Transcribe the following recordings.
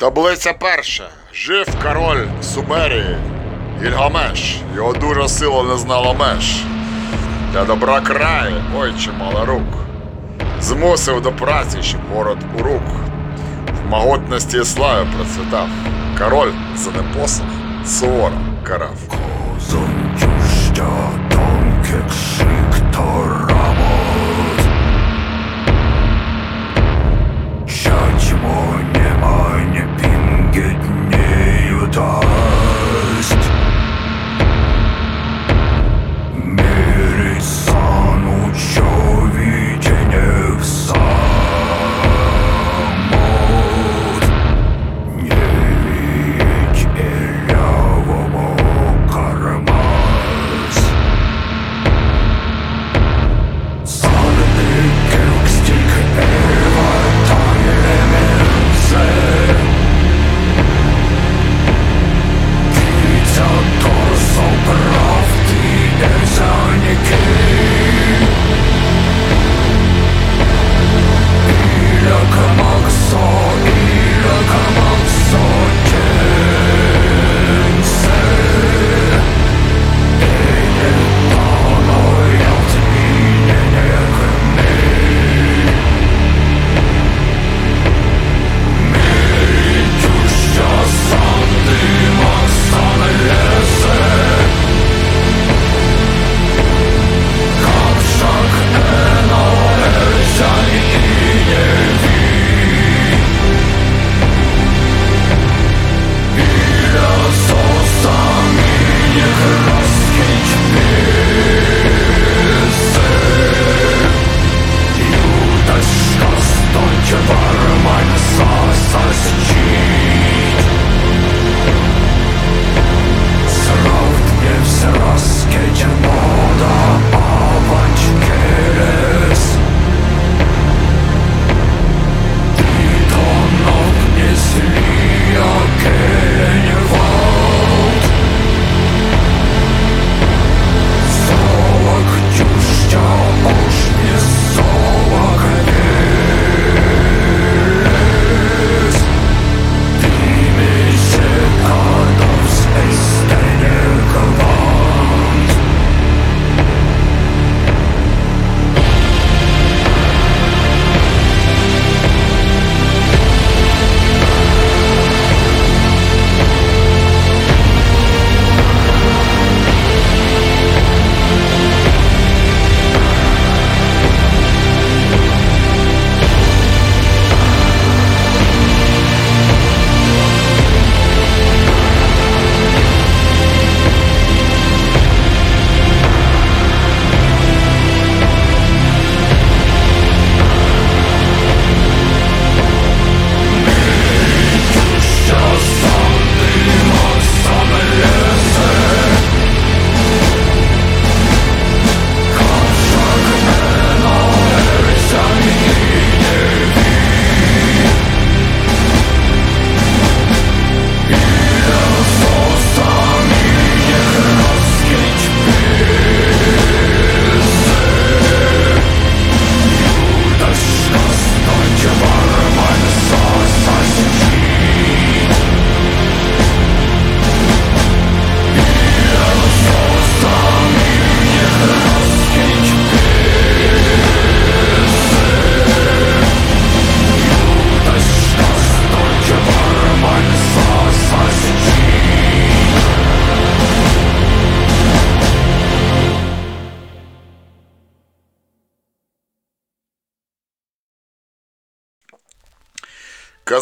Таблиця перша. Жив король Сумерії Гільгамеш. Його дуже сила не знала меж. Для добра краю, ой, чимало рук. Змусив до праці, щоб город у рук. В могутності і славі процвітав. Король за непосох суворо карав. Zonjuszcza show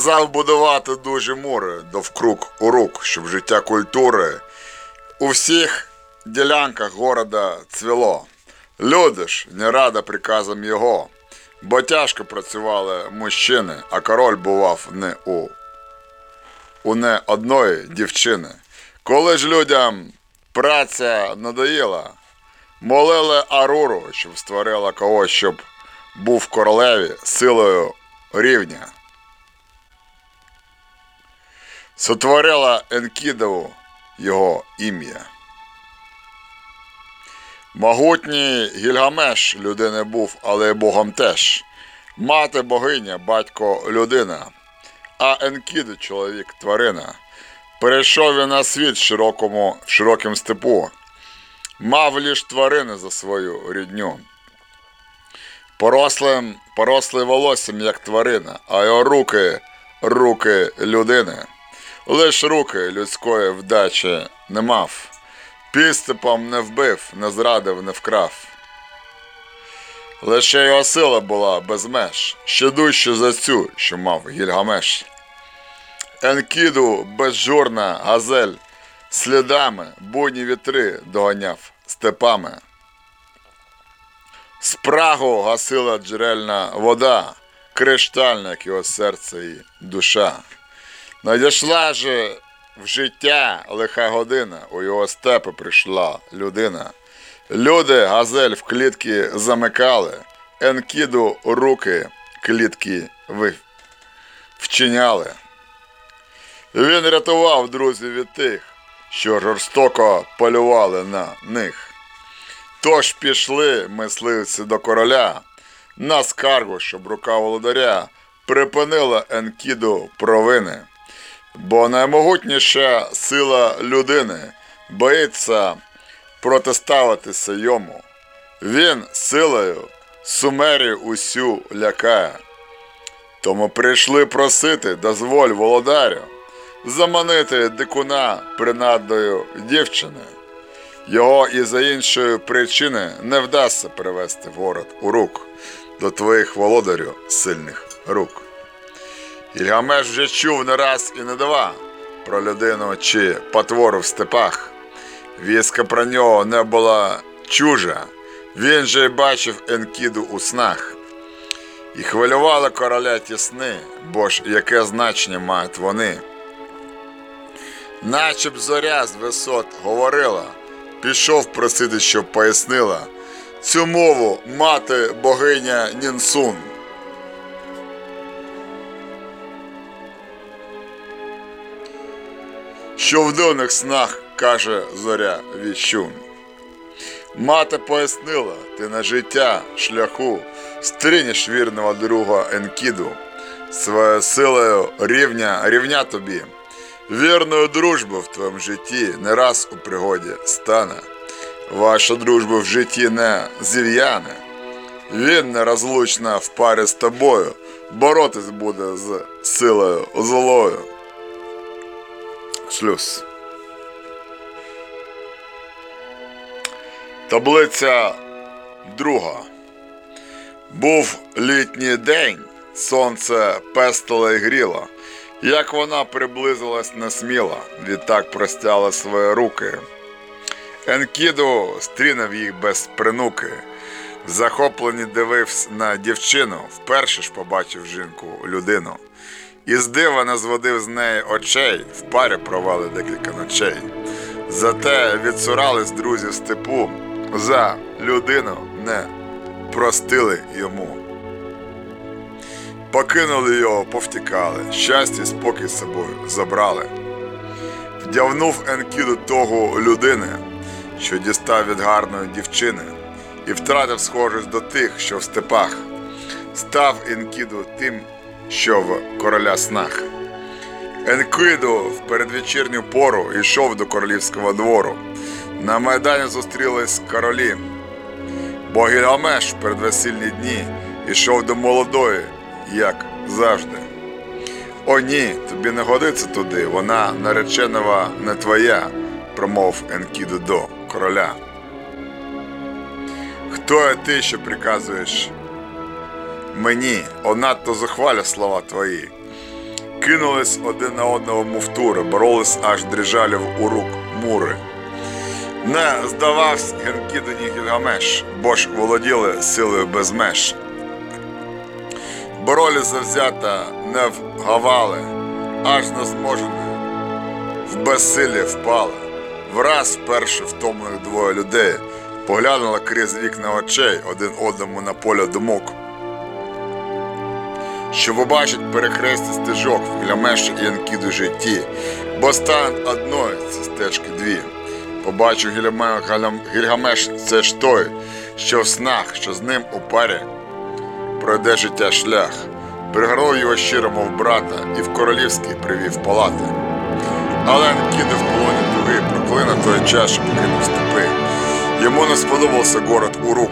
Казав будувати дуже мури довкруг у рук, щоб життя культури у всіх ділянках города цвіло. Люди ж не рада приказам його, бо тяжко працювали мужчини, а король бував не у, у не одної дівчини. Коли ж людям праця надоїла, молили Аруру, щоб створила когось, щоб був королеві силою рівня. Сотворила Енкідову його ім'я. Могутній Гільгамеш людини був, але й богом теж. Мати богиня, батько людина. а Енкіду чоловік тварина. Перейшов він на світ широкому, в широким степу, мав лиш тварини за свою рідню. Порослим, порослий волоссям, як тварина, а його руки руки людини. Лиш руки людської вдачі не мав. Підступом не вбив, не зрадив, не вкрав. Лише його сила була без меж, ще дужче за цю, що мав Гільгамеш. Енкіду безжурна газель, слідами буйні вітри доганяв степами. Спрагу гасила джерельна вода, криштальна, як його серце і душа. Надійшла же в життя лиха година, у його степи прийшла людина. Люди газель в клітки замикали, Енкіду руки клітки ви- вчиняли. Він рятував друзів від тих, що жорстоко полювали на них. Тож пішли мисливці до короля на скаргу, щоб рука володаря припинила Енкіду провини. Бо наймогутніша сила людини боїться протиставитися йому. Він силою сумерію усю лякає. Тому прийшли просити, дозволь володарю, заманити дикуна принадною дівчини. Його і за іншої причини не вдасться привести в у рук до твоїх володарю сильних рук. Ільгамеш вже чув не раз і не два про людину чи потвору в степах. Віска про нього не була чужа, він же й бачив Енкіду у снах. І хвилювали короля ті сни, бо ж яке значення мають вони. Наче б зоря з висот говорила, пішов просити, щоб пояснила цю мову мати богиня Нінсун. Що в дивних снах каже зоря віщун. Мати пояснила, ти на життя шляху стрінеш вірного друга Енкіду, своєю силою рівня, рівня тобі. Вірною дружбу в твоєму житті не раз у пригоді стане. Ваша дружба в житті не зів'яне. Він нерозлучна в парі з тобою, боротись буде з силою злою. Шлюз. Таблиця друга. Був літній день, сонце пестило і гріло. Як вона приблизилась несміло, відтак простяла свої руки. Енкіду стрінув їх без принуки. Захоплені дивився на дівчину, вперше ж побачив жінку людину. І з дива не зводив з неї очей, в парі провели декілька ночей. Зате відсурались друзі степу, за людину не простили йому. Покинули його, повтікали, щастя спокій з собою забрали. Вдягнув Енкіду того людини, що дістав від гарної дівчини, і втратив схожість до тих, що в степах. Став Енкіду тим, що в короля снах. Енкіду в передвечірню пору йшов до королівського двору. На майдані зустрілись королі. Бо Гільгамеш в передвесільні дні йшов до молодої, як завжди. О, ні, тобі не годиться туди, вона нареченова не твоя, промов Енкіду до короля. Хто є ти, що приказуєш мені, о надто зухвалі слова твої? Кинулись один на одного муфтури, боролись аж дрижалів у рук мури. Не здавався Генкіду ні Гільгамеш, бо ж володіли силою без меж. Боролі завзята не вгавали, аж незможені, в безсилі впали. Враз перше втомлених двоє людей поглянули крізь вікна очей один одному на поле думок. Що побачить перехрестя стежок в Глямеші і Янкіду житті, бо стануть одною ці стежки дві. Побачив Гільгамеш, це ж той, що в снах, що з ним у парі пройде життя шлях. пригорнув його щиро, мов брата, і в королівський привів палати. Але Енкіду в полоні туги проклина той час, що покинув степи. Йому не сподобався город Урук.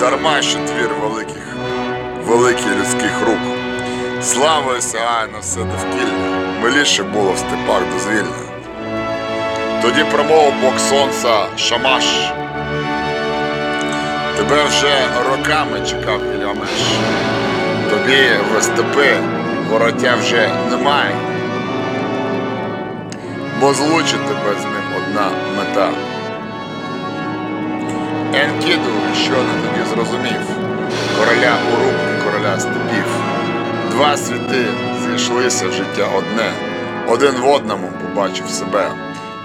Дарма що твір великих, великих людських рук. Слава сягає на все довкілля, миліше було в степах дозвільно. Тоді промовив Бог сонця Шамаш. Тебе вже роками чекав Ільямеш. Тобі в степи вороття вже немає. Бо злучить тебе з ним одна мета. Енкіду, що не тоді зрозумів, короля Урук і короля степів. Два світи зійшлися в життя одне, один в одному побачив себе.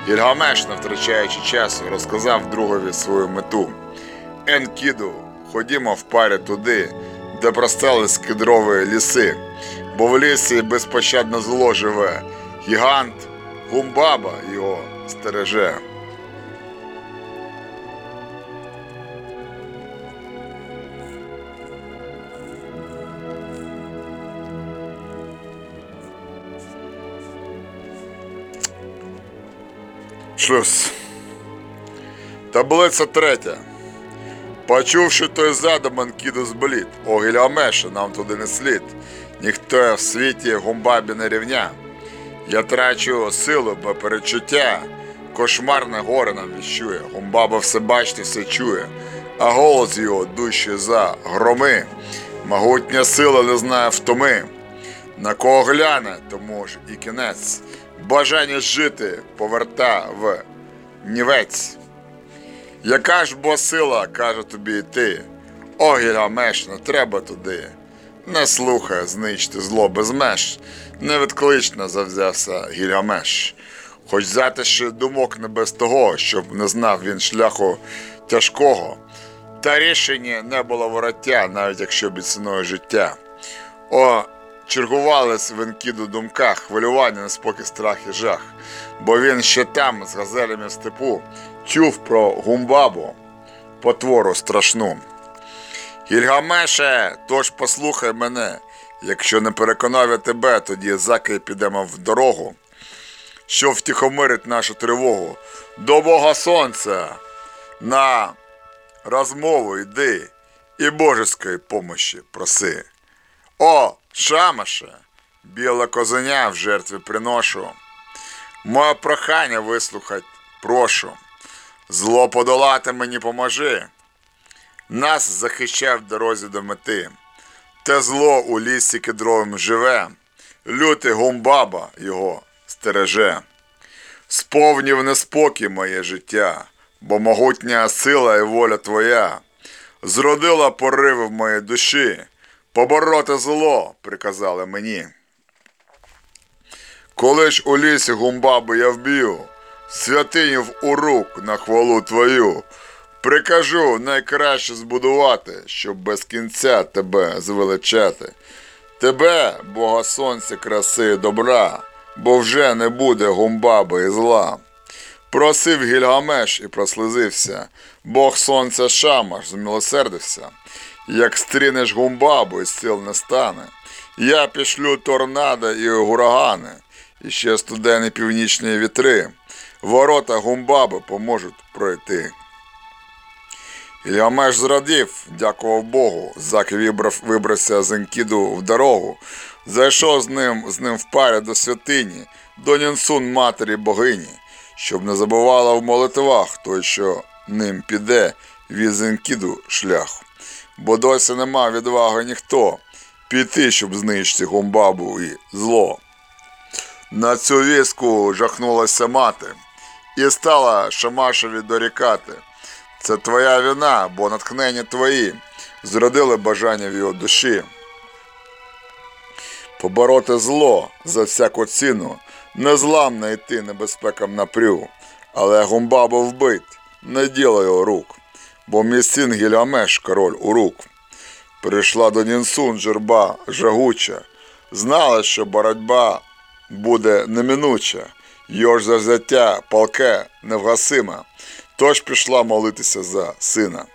Гільгамеш, не втрачаючи часу, розказав другові свою мету. Енкіду, ходімо в парі туди, де простались кедрові ліси, бо в лісі безпощадно зло живе, гігант, гумбаба його стереже. Шлюз. Таблиця третя. Почувши той задум, Анкіду зблід. О, Гільгамеше, нам туди не слід. Ніхто в світі гумбабі не рівня. Я трачу силу, бо перечуття. Кошмарне горе нам віщує. Гумбаба все бачить, все чує, а голос його дужче за громи. Могутня сила не знає втоми. На кого гляне, тому ж і кінець. Бажання жити поверта в нівець. Яка ж бо сила, каже тобі йти, о Гільгамеш, не треба туди. Не слухай, знищити зло без меж, невідклично завзявся Гільгамеш. Хоч затиші думок не без того, щоб не знав він шляху тяжкого, та рішення не було вороття, навіть якщо б ціною життя. О, чергувались в Енкіду думках, хвилювання, неспокій, страх і жах, бо він ще там, з газелями в степу, чув про гумбабу, потвору страшну. Гільгамеше, тож послухай мене, якщо не переконав я тебе, тоді заки підемо в дорогу, що втихомирить нашу тривогу. До Бога Сонця на розмову йди і божеської помощі проси. О, шамаше, біле козеня в жертві приношу. Моє прохання вислухать, прошу. Зло подолати мені поможи. Нас захищав в дорозі до мети. Те зло у лісі кедровим живе, лютий гумбаба його стереже. Сповнів неспокій моє життя, бо могутня сила і воля твоя зродила пориви в моїй душі, побороти зло приказали мені. Коли ж у лісі гумбаби я вб'ю, святиню в урук на хвалу твою, прикажу найкраще збудувати, щоб без кінця тебе звеличати. Тебе, Бога сонця, краси добра, бо вже не буде гумбаби і зла. Просив Гільгамеш і прослизився, Бог сонця Шамаш змилосердився. Як стрінеш гумбабу, і сил не стане. Я пішлю торнадо і урагани, і ще студені північні вітри. Ворота гумбаби поможуть пройти. Ільямеш зрадів, дякував Богу, вибрав, вибрався з Енкіду в дорогу, зайшов з ним, з ним в парі до святині, до Нінсун матері богині, щоб не забувала в молитвах той, що ним піде від Енкіду шлях. Бо досі нема відваги ніхто піти, щоб знищити гумбабу і зло. На цю віску жахнулася мати і стала Шамашеві дорікати. Це твоя вина, бо натхнення твої зродили бажання в його душі. Побороти зло за всяку ціну, незламно йти небезпекам напрю, але гумбабу вбить, не діло його рук, бо мій син Гільгамеш, король урук. Прийшла до Нінсун журба жагуча, знала, що боротьба буде неминуча, його ж завзяття палке невгасиме, тож пішла молитися за сина.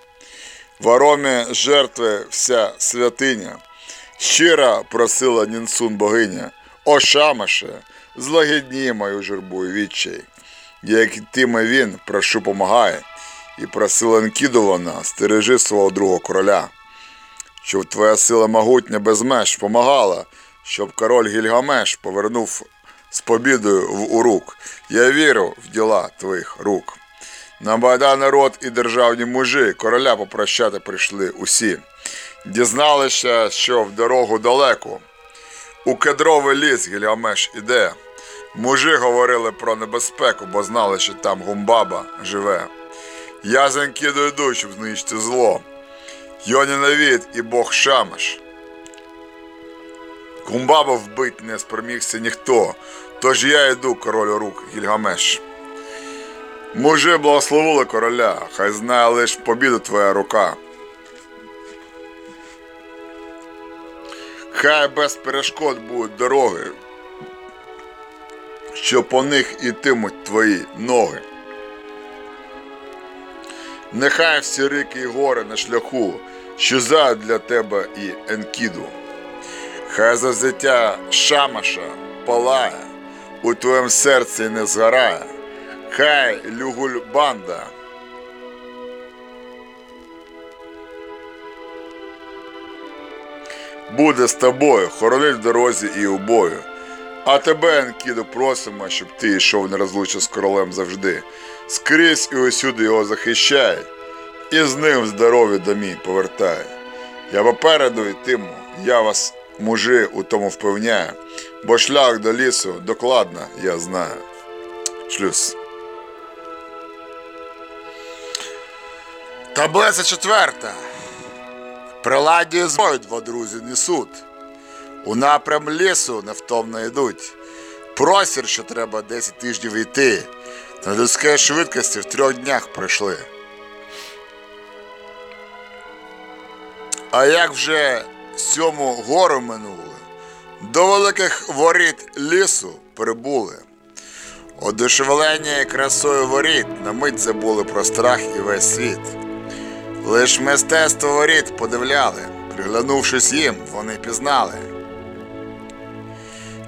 В жертви вся святиня, Щира просила Нінсун богиня, о Шамаше, злагідні мою журбу і відчай. Як тиме він, прошу помагає, і просила Енкіду вона, стережи свого другого короля, щоб твоя сила могутня без меж помагала, щоб король Гільгамеш повернув з побідою в урук. Я вірю в діла твоїх рук. На байда народ і державні мужі короля попрощати прийшли усі. Дізналися, що в дорогу далеку. У кедровий ліс Гільгамеш іде. Мужі говорили про небезпеку, бо знали, що там Гумбаба живе. Я за Енкіду щоб знищити зло. Йонінавід і Бог Шамаш. Гумбаба вбить не спромігся ніхто, тож я йду, королю рук Гільгамеш. Мужи благословили короля, хай знає лиш побіду твоя рука. Хай без перешкод будуть дороги, що по них ітимуть твої ноги. Нехай всі рики і гори на шляху щезають для тебе і Енкіду. Хай завзяття Шамаша палає, у твоєму серці не згорає. Хай Люгульбанда буде з тобою, хоронить в дорозі і у бою. А тебе, Енкіду, просимо, щоб ти йшов нерозлучно з королем завжди. Скрізь і усюди його захищай, і з ним здорові домі повертай. Я попереду йтиму, я вас, мужи, у тому впевняю, бо шлях до лісу докладно я знаю. Шлюз. Таблиця четверта. Приладдю зброю два друзі несуть. У напрям лісу невтомно йдуть. Простір, що треба 10 тижнів йти. На людській швидкості в трьох днях пройшли. А як вже сьому гору минули, до великих воріт лісу прибули. Одушевлення і красою воріт на мить забули про страх і весь світ. Лиш мистецтво воріт подивляли, приглянувшись їм, вони пізнали.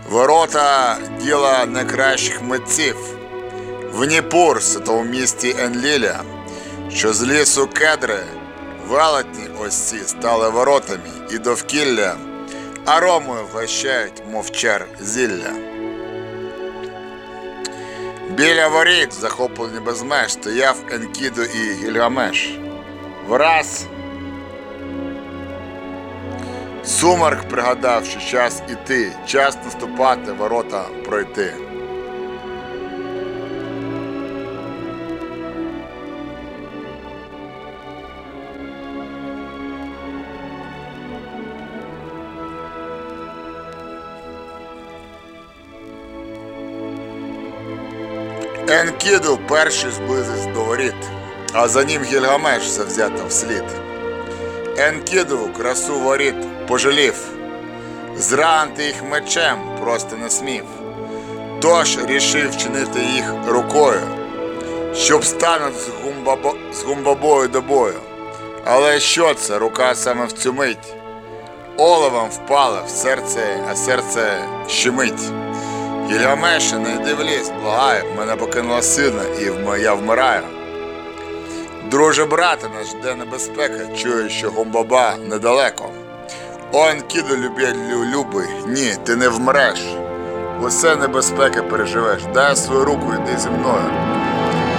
Ворота діла найкращих митців. В Ніпур, святому місті Енліля, що з лісу кедри, велетні ось стали воротами і довкілля, аромою вгощають, мов чар зілля. Біля воріт, захоплені без меж, стояв Енкіду і Гільгамеш. Враз Сумарк пригадав, що час іти, час наступати, ворота пройти. Енкіду перший зблизився до воріт, а за ним Гільгамеш завзято вслід. Енкіду красу воріт пожалів, зранити їх мечем просто не смів. Тож рішив чинити їх рукою, щоб стануть з, гумбабо... з гумбабою до бою. Але що це, рука саме в цю мить? Оловом впала в серце, а серце щемить. Гільгамеше, не йди в ліс, благаю, мене покинула сина, і я вмираю. Друже брате, нас жде небезпека, чую, що гумбаба недалеко. Он кіду люб'я лю- любий, ні, ти не вмреш. Усе небезпеки переживеш. Дай свою руку, йди зі мною.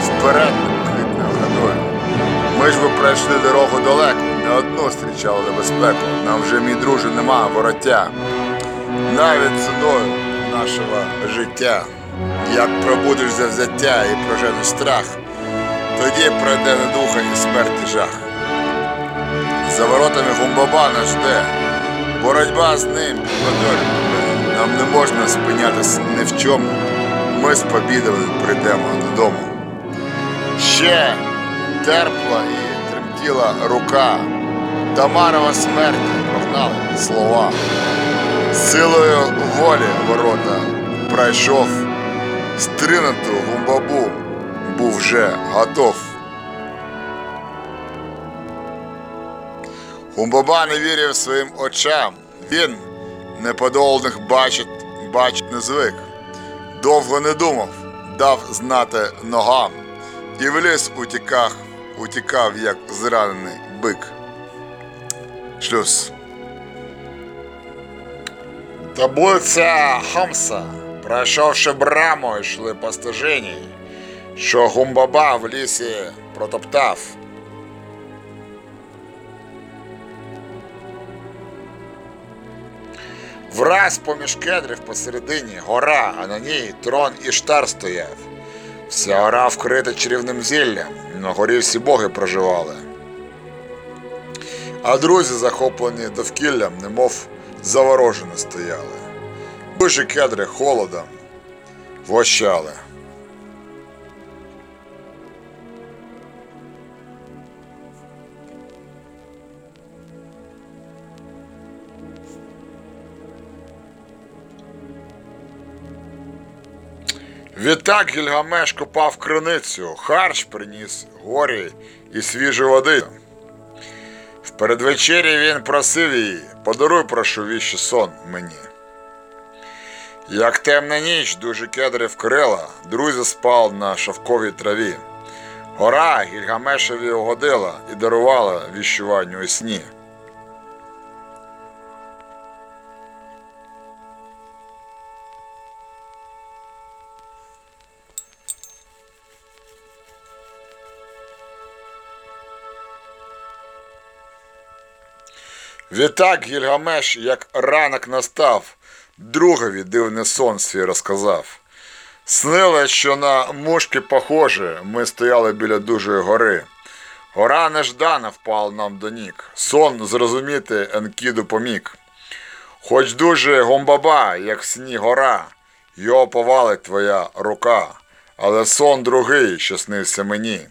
Вперед, непохитною ходою. Ми ж ви пройшли дорогу далеко, не одну зустрічали небезпеку. Нам вже, мій друже, нема вороття. Навіть ціною нашого життя. Як пробудеш за взяття і проженеш страх, тоді пройде недуха і смерті жах. За воротами Гумбаба нас жде. Боротьба з ним водою. Нам не можна спинятися ні в чому. Ми з побідою прийдемо додому. Ще терпла і тремтіла рука. Тамарова смерть прогнали слова. Силою волі ворота пройшов, стринуту гумбабу був вже готов. Гумбаба не вірив своїм очам, Він неподолних бачить, бачить не звик. Довго не думав, дав знати ногам, і в ліс утікав, утікав, як зранений бик. Шлюз. Таблиця Хамса, пройшовши браму, йшли по стежині, що гумбаба в лісі протоптав. Враз поміж кедрів посередині гора, а на ній трон Іштар стояв. Вся гора вкрита чарівним зіллям, на горі всі боги проживали. А друзі, захоплені довкіллям, немов заворожені стояли. Дуже кедри холодом вощали. Відтак Гільгамеш копав криницю, харч приніс горі і свіжу води. Передвечері він просив її, подаруй прошу віщий сон мені. Як темна ніч дуже кедри вкрила, друзі спав на шовковій траві. Гора Гільгамешеві угодила і дарувала віщуванню у сні. Відтак Гільгамеш, як ранок настав, другові дивний сон свій розказав. Снилось, що на мушки похоже, ми стояли біля дужої гори. Гора неждана впала нам до ніг. Сон зрозуміти Енкіду поміг. Хоч дуже гомбаба, як в сні гора, його повалить твоя рука, але сон другий, що снився мені.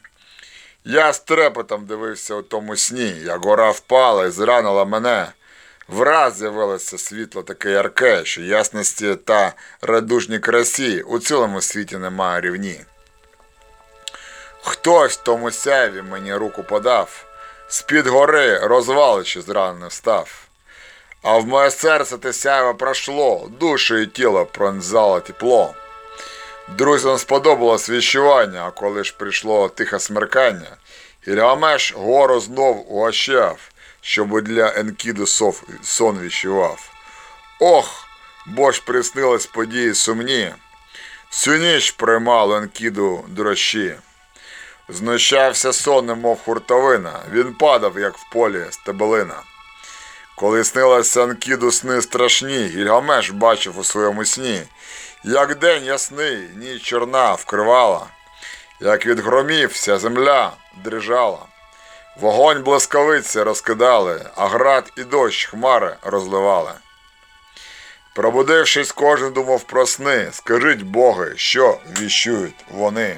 Я з трепетом дивився у тому сні, як гора впала і зранила мене. Враз з'явилося світло таке ярке, що ясності та радужній красі у цілому світі немає рівні. Хтось в тому сяйві мені руку подав, з-під гори розвалище зранено став. А в моє серце те сяйво пройшло, душу і тіло пронзало тепло. Друзям сподобалось віщування, а коли ж прийшло тихе смеркання, Гільгамеш гору знов угощав, щоб для Енкіду сон віщував. Ох, бо ж приснились події сумні. Всю ніч приймало Енкіду дрощі. Знущався сон, немов хуртовина, він падав, як в полі стебелина. Коли снилося Анкіду сни страшні, Гільгамеш бачив у своєму сні, як день ясний, ніч чорна вкривала, як від вся земля дрижала. Вогонь блискавиці розкидали, а град і дощ хмари розливали. Пробудившись, кожен думав про сни, скажіть боги, що віщують вони.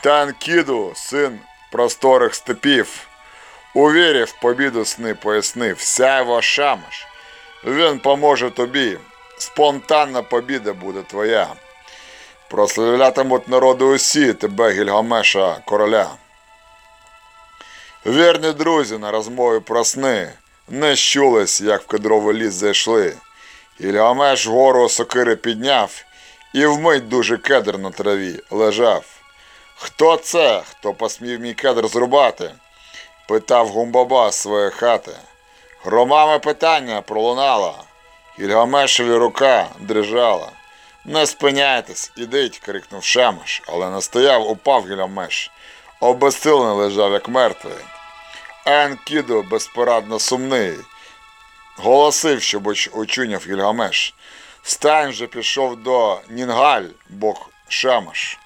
Та Анкіду, син просторих степів, у в побіду сни пояснив, сяйво шамаш, він поможе тобі, спонтанна побіда буде твоя. Прославлятимуть народи усі тебе, Гільгамеша, короля. Вірні друзі на розмові про сни не щулись, як в кедровий ліс зайшли. Гільгамеш гору сокири підняв, і вмить дуже кедр на траві лежав. Хто це, хто посмів мій кедр зрубати? питав гумбаба з своєї хати. Громами питання пролунало. Гільгамешеві рука дрижала. Не спиняйтесь, ідіть, крикнув Шамаш, але не стояв, упав Гільгамеш. Обезсилений лежав, як мертвий. Енкіду безпорадно сумний. Голосив, щоб очуняв Гільгамеш. Стань вже пішов до Нінгаль, бог Шамаш.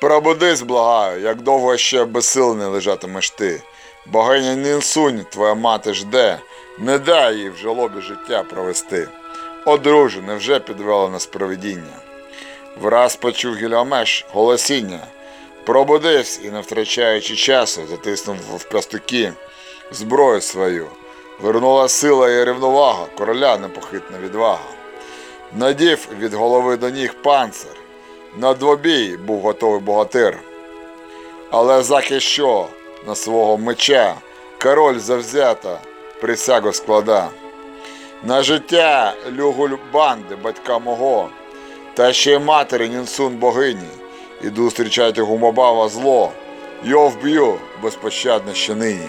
Пробудись, благаю, як довго ще безсилений лежатимеш ти. Богиня Нінсунь, твоя мати жде, не дай їй в жалобі життя провести. О, друже, невже підвело нас провидіння? Враз почув Гільгамеш голосіння. Пробудився і, не втрачаючи часу, затиснув в пастуки зброю свою. Вернула сила і рівновага, короля непохитна відвага. Надів від голови до ніг панцир, На двобій був готовий богатир. Але заки що на свого меча король завзято присягу склада. На життя люгуль банди батька мого, та ще й матері Нінсун богині, іду зустрічати гумобава зло, його вб'ю безпощадно ще нині.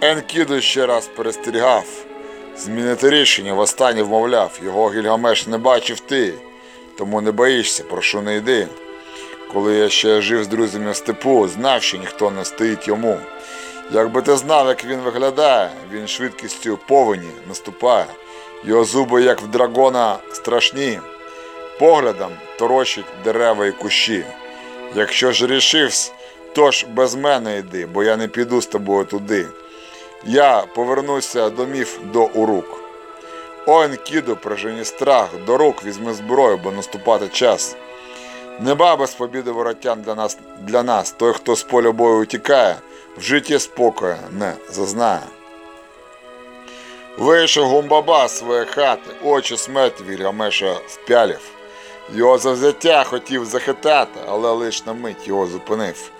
Енкіду ще раз перестерігав, змінити рішення востаннє вмовляв, його Гільгамеш не бачив ти, тому не боїшся, прошу не йди. Коли я ще жив з друзями в степу, знав, що ніхто не стоїть йому. Якби ти знав, як він виглядає, він швидкістю повені наступає. Його зуби, як в драгона, страшні, поглядом торочать дерева і кущі. Якщо ж рішився, то ж без мене йди, бо я не піду з тобою туди. Я повернуся домів до урук. Ой, кіду, прожені страх, до рук візьми зброю, бо наступати час. Неба без побіди воротян для нас, для нас. Той, хто з поля бою утікає, в житті спокою не зазнає. Вийшов гумбаба з своєї хати, очі смерті Вільгамеша впялів. Його завзяття хотів захитати, але лиш на мить його зупинив.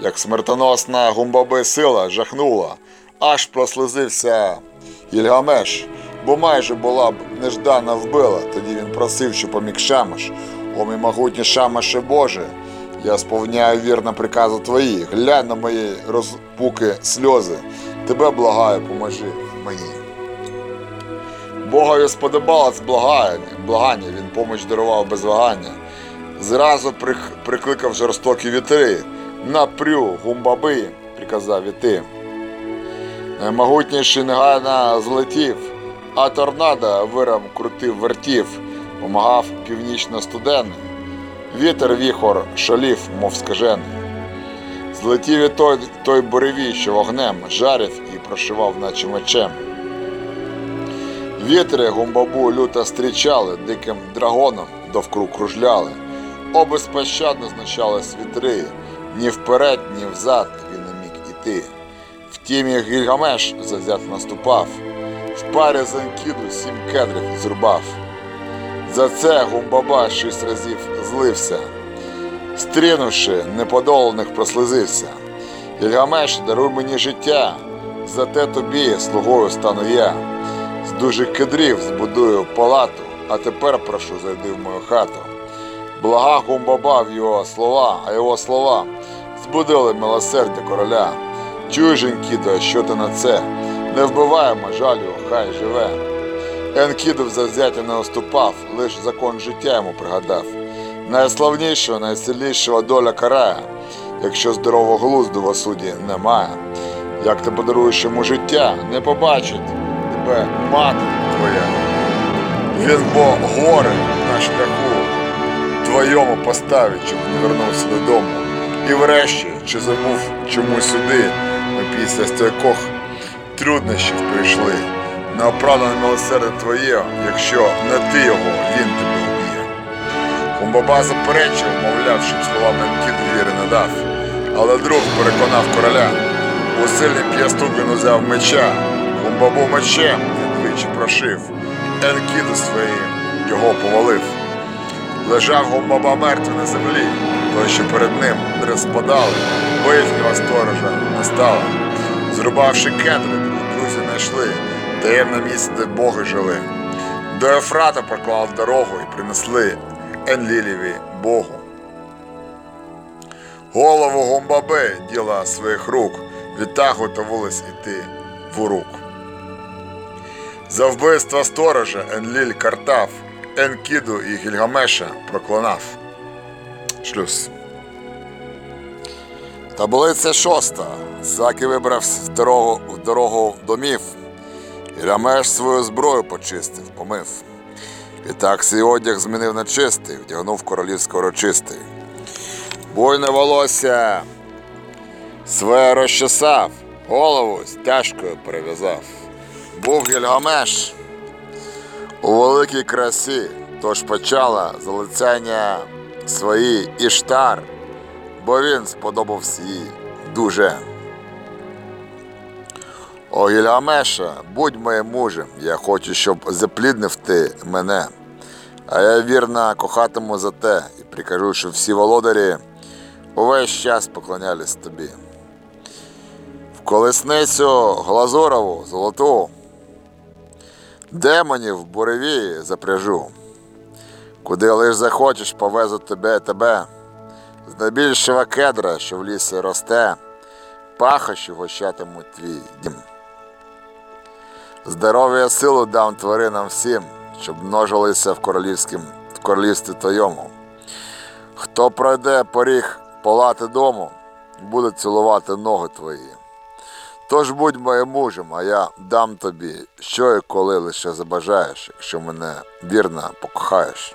Як смертоносна гумбаби сила жахнула, аж прослизився Гільгамеш, бо майже була б неждана вбила. Тоді він просив, що поміг Шамаш. О мій могутній Шамаше Боже, я сповняю вірно приказу твої, глянь на мої розпуки сльози. Тебе благаю, поможи мені. Богові сподобалось благання, благання, він поміч дарував без вагання. Зразу прикликав жорстокі вітри, напрю гумбаби, приказав іти. Наймогутніший негайно злетів, а торнадо виром крутив вертів, помагав північно-студенний. Вітер віхор шалів, мов скажений. Злетів і той, той буревій, що вогнем жарив і прошивав, наче мечем. Вітри гумбабу люто стрічали, диким драгоном довкруг кружляли. О, безпощадно знущались вітри, ні вперед, ні взад він не міг іти. Втім, і Гільгамеш завзято наступав, в парі з Енкіду сім кедрів зрубав. За це гумбаба шість разів злився, стрінувши, неподоланих прослизився. Гільгамеш, даруй мені життя, зате тобі слугою стану я. З дужих кедрів збудую палату, а тепер прошу зайди в мою хату. Блага гумбаба в його слова, а його слова збудили милосердя короля. Чуєш, Енкідо, що ти на це? Не вбиваємо жалю, хай живе. Енкіду в завзяття не оступав, лиш закон життя йому пригадав. Найславнішого, найсильнішого доля карає, якщо здорового глузду в осуді немає. Як ти подаруєш йому життя, не побачить тебе мати твоя. Він бо горе на шляху твоєму поставить, щоб не вернувся додому. І врешті, чи забув чому сюди, після стількох труднощів прийшли. Неоправдане милосердя твоє, якщо не ти його, він тебе вб'є. Кумбаба заперечив, мовляв, щоб словам Енкіду віри не дав. Але друг переконав короля. У сильний п'ястук він узяв меча, Кумбабу мечем він двічі прошив. Енкіду своїм його повалив. Лежав Гумбаба мертвий на землі, той, що перед ним розпадали, бо сторожа не стало. Зрубавши кедри, знайшли таємне місце, де боги жили. До Ефрата проклав дорогу і принесли Енліліві Богу. Голову Гумбаби діла своїх рук, відтак готовились іти в урук. За вбивство сторожа Енліль картав, Енкіду і Гільгамеша проклинав. Шлюз. Таблиця шоста. Сакі вибрав дорогу, дорогу домів. Гільгамеш свою зброю почистив, помив. Відтак свій одяг змінив на чистий, вдягнув королівсько урочистий. Буйне волосся своє розчесав, голову стяжкою перев'язав. Був Гільгамеш у великій красі, тож почала залицяння свої Іштар, бо він сподобався їй дуже. О Гільгамеша, будь моїм мужем, я хочу, щоб запліднив ти мене. А я вірно кохатиму за те і прикажу, щоб всі володарі увесь час поклонялись тобі. В колесницю глазурову, золоту, демонів буреві запряжу. Куди лиш захочеш, повезу тебе тебе. З найбільшого кедра, що в лісі росте, пахощі гощатимуть твій дім. Здоров'я силу дам тваринам всім, щоб множилися в королівськім в королівстві твоєму. Хто пройде поріг палати дому, буде цілувати ноги твої. Тож будь моїм мужем, а я дам тобі, що і коли лише забажаєш, якщо мене вірно покохаєш.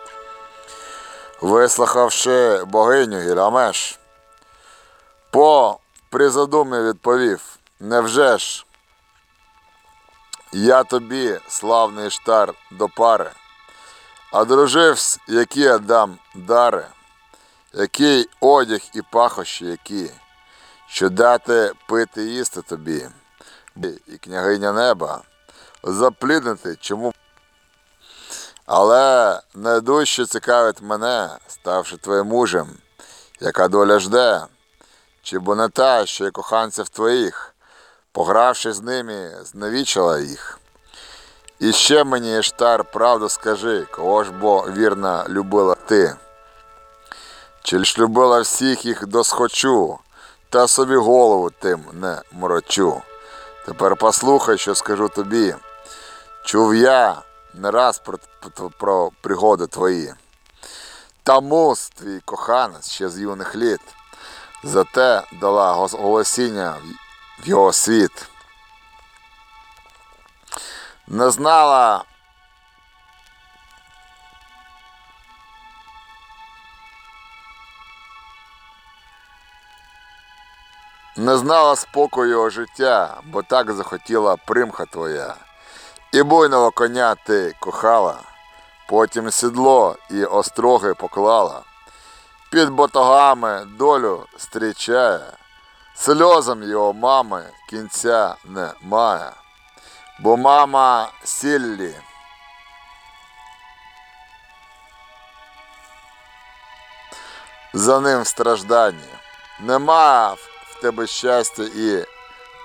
Вислухавши богиню Гіламеш, по призадумі відповів: Невже ж я тобі, славний штар, до пари, а друживсь, які я дам дари, який одяг і пахощі які, що дати пити їсти тобі, і княгиня неба, запліднити чому. Але найдужче цікавить мене, ставши твоїм мужем, яка доля жде, чи бо не та, що й коханців твоїх, погравши з ними, зневічила їх. І ще мені, Ештар, правду скажи, кого ж бо вірно любила ти? Чи ж любила всіх їх досхочу, та собі голову тим не морочу. Тепер послухай, що скажу тобі. Чув я не раз про, про, про пригоди твої. Та мус, твій коханець ще з юних літ, зате дала голосіння в його світ. Не знала. Не знала спокою його життя, бо так захотіла примха твоя. І буйного коня ти кохала, потім сідло і остроги поклала. Під ботогами долю зустрічає, сльозам його мами кінця немає. Бо мама Сіллі. За ним в стражданні. Нема в тебе щастя і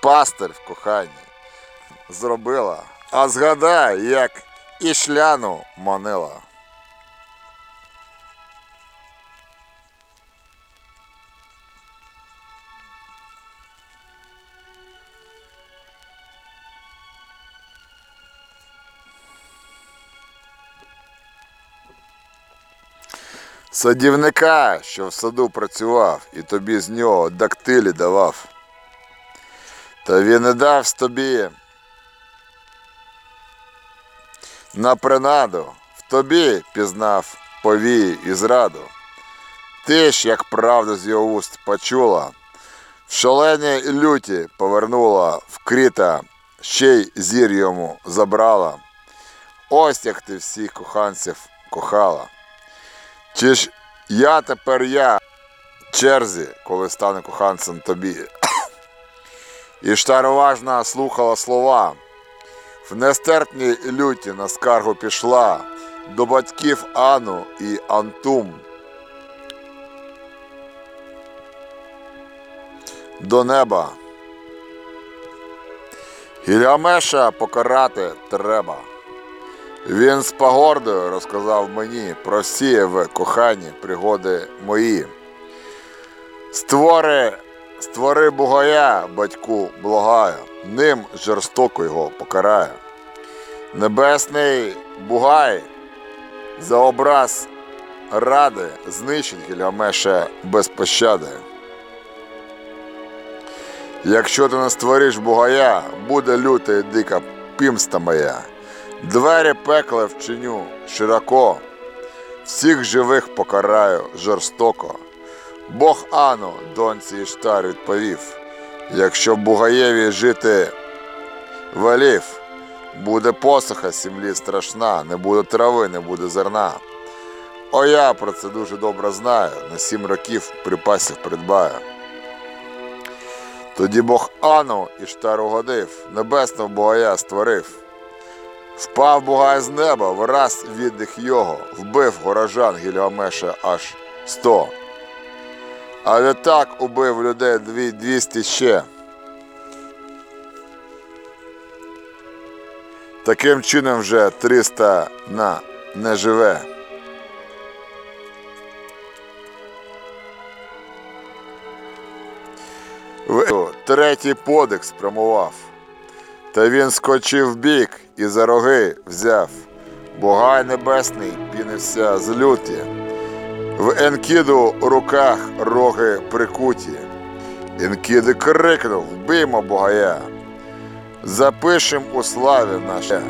пастир в коханні зробила. А згадай, як і шляну манила. Садівника, що в саду працював, і тобі з нього дактилі давав. Та він не дав тобі на принаду, в тобі пізнав повію і зраду. Ти ж, як правду з його уст почула, в шаленій люті повернула вкрита, ще й зір йому забрала. Ось як ти всіх коханців кохала. Чи ж я тепер я в черзі, коли стану коханцем тобі? І штар слухала слова. В нестерпній люті на скаргу пішла до батьків Ану і Антум. До неба. Гілямеша покарати треба. Він з погордою розказав мені про всі в коханні пригоди мої. Створи, створи бугая, батьку благаю, ним жорстоко його покараю. Небесний бугай за образ ради знищить Гільгамеша без пощади. Якщо ти не створиш бугая, буде люта і дика пімста моя. Двері пекла вчиню широко, всіх живих покараю жорстоко. Бог Ану, доньці Іштар відповів, якщо в Бугаєві жити велів, буде посуха землі страшна, не буде трави, не буде зерна. О, я про це дуже добре знаю, на сім років припасів придбаю. Тоді Бог Ану Іштар угодив, небесного Богая створив. Впав бугай з неба, враз віддих його, вбив горожан Гільгамеша аж сто. А відтак убив людей дві, двісті ще. Таким чином вже 300 на не живе. Третій подих спрямував. Та він скочив бік і за роги взяв. Бугай небесний пінився з люті. В Енкіду у руках роги прикуті. Енкіди крикнув Биймо бугая. Запишем у славі наше.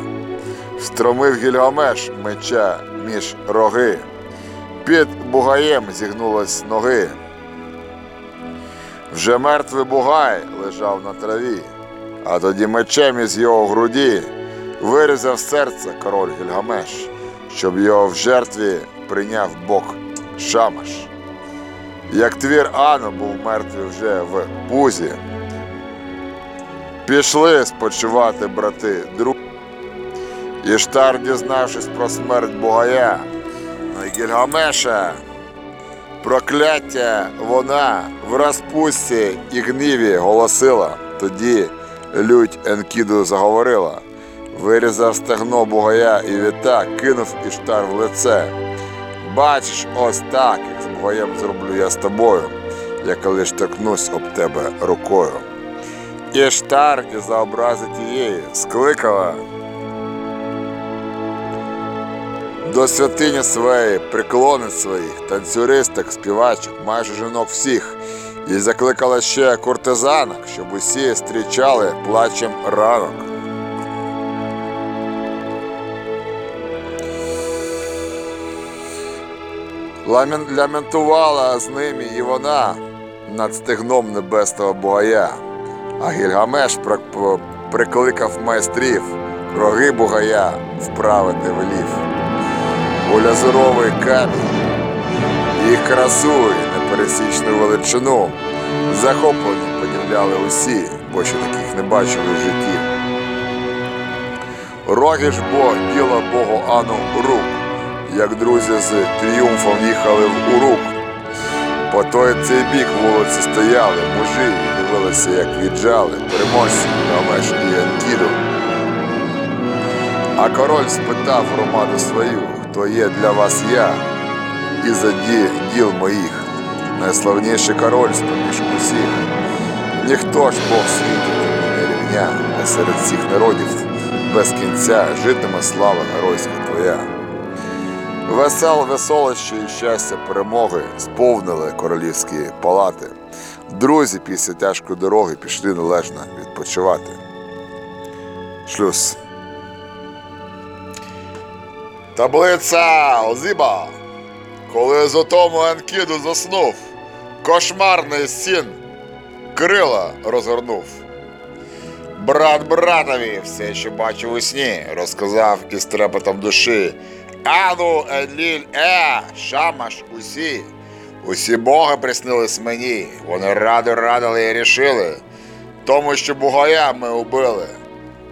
Встромив Гільгамеш меча між роги. Під бугаєм зігнулась ноги. Вже мертвий бугай лежав на траві, а тоді мечем із його груді вирізав серце король Гільгамеш, щоб його в жертві прийняв Бог Шамаш. Як твір Ану був мертвий вже в пузі, пішли спочивати брати друг. Іштар, дізнавшись про смерть Бугая, на Гільгамеша, прокляття вона в розпусті і гніві голосила. Тоді лють Енкіду заговорила, вирізав стегно Бугая і відтак кинув Іштар в лице. Бачиш, ось так, як з Бугаєм зроблю я з тобою, я коли ж торкнусь об тебе рукою. Іштар із-за образи тієї скликала до святині своєї, приклонець своїх, танцюристок, співачок, майже жінок всіх, і закликала ще куртизанок, щоб усі зустрічали плачем ранок. Ляментувала з ними і вона над стегном небесного бугая, а Гільгамеш прикликав майстрів, роги бугая вправити велів у лазуровий камінь, їх красу і непересічну величину. Захоплені подивляли усі, бо ще таких не бачили в житті. Роги ж бо діло Богу Ану рук, як друзі з тріумфом їхали в урук. По той цей бік вулиці стояли, мужі і дивилися, як віджали, переможці Гамеш і Енкіду. А король спитав громаду свою, хто є для вас я, і за ді- діл моїх, найславніший король з-поміж усіх. Ніхто ж Бог світу не рівня, а серед всіх народів без кінця житиме слава геройська твоя. Весел, веселощі і щастя перемоги сповнили королівські палати. Друзі після тяжкої дороги пішли належно відпочивати. Шлюз. Таблиця Озіба. Коли з отому Енкіду заснув, кошмарний сін крила розгорнув. Брат братові все, що бачив у сні, розказав із трепетом душі. Ану, Енліль, е, шамаш, усі. Усі боги приснились мені. Вони ради радили і рішили. Тому, що бугая ми убили.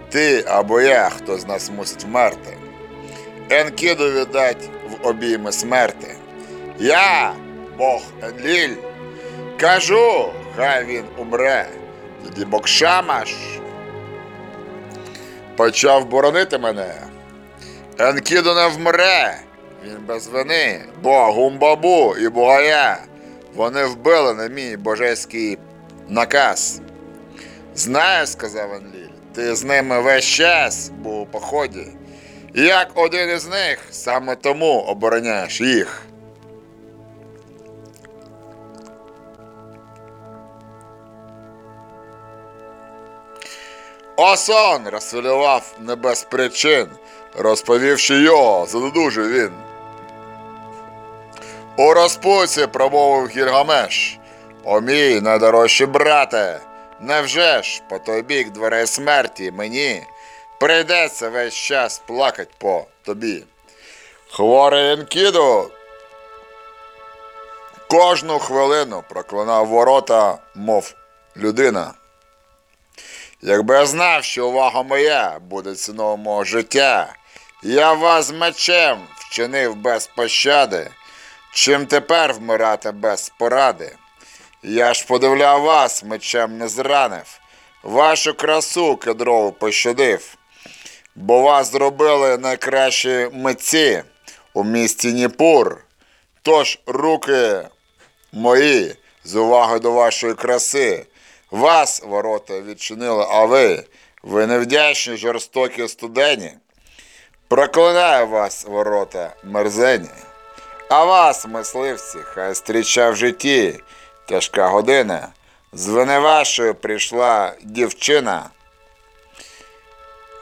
Ти або я, хто з нас мусить вмерти. Енкіду віддать в обійми смерти. Я, Бог Енліль, кажу, хай він умре. Тоді Бокшамаш почав боронити мене. Енкіду не вмре, він без вини, бо Гумбабу і Бугая вони вбили на мій божеський наказ. Знаєш, сказав Енліль, ти з ними весь час був у поході. Як один із них, саме тому обороняєш їх. Осон розсвілював не без причин, розповівши його, задудужив він. У розпуці промовив Гільгамеш. О мій найдорожчий брате, невже ж по той бік дверей смерті мені прийдеться весь час плакать по тобі. Хворий Енкіду кожну хвилину проклинав ворота, мов людина. Якби я знав, що увага моя буде ціною мого життя, я вас мечем вчинив без пощади, чим тепер вмирати без поради. Я ж подивляв вас, мечем не зранив, вашу красу кедрову пощадив, бо вас зробили найкращі митці у місті Ніпур. Тож руки мої з увагою до вашої краси. Вас ворота відчинили, а ви, ви невдячні, жорстокі студені. Проклинаю вас, ворота мерзені. А вас, мисливці, хай зустріча в житті тяжка година. З вашої прийшла дівчина.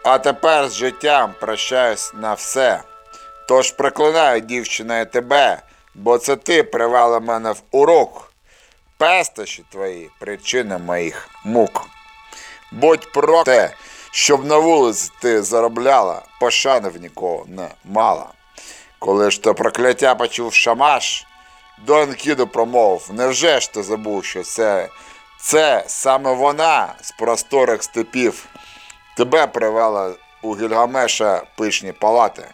А тепер з життям прощаюсь на все. Тож проклинаю, дівчина, і тебе, бо це ти привела мене в урок. Пестощі твої причини моїх мук. Будь про те, щоб на вулиці ти заробляла, пошани в нікого не мала. Коли ж то прокляття почув шамаш, до Енкіду промовив, невже ж ти забув, що це, це саме вона з просторих степів тебе привела у Гільгамеша пишні палати.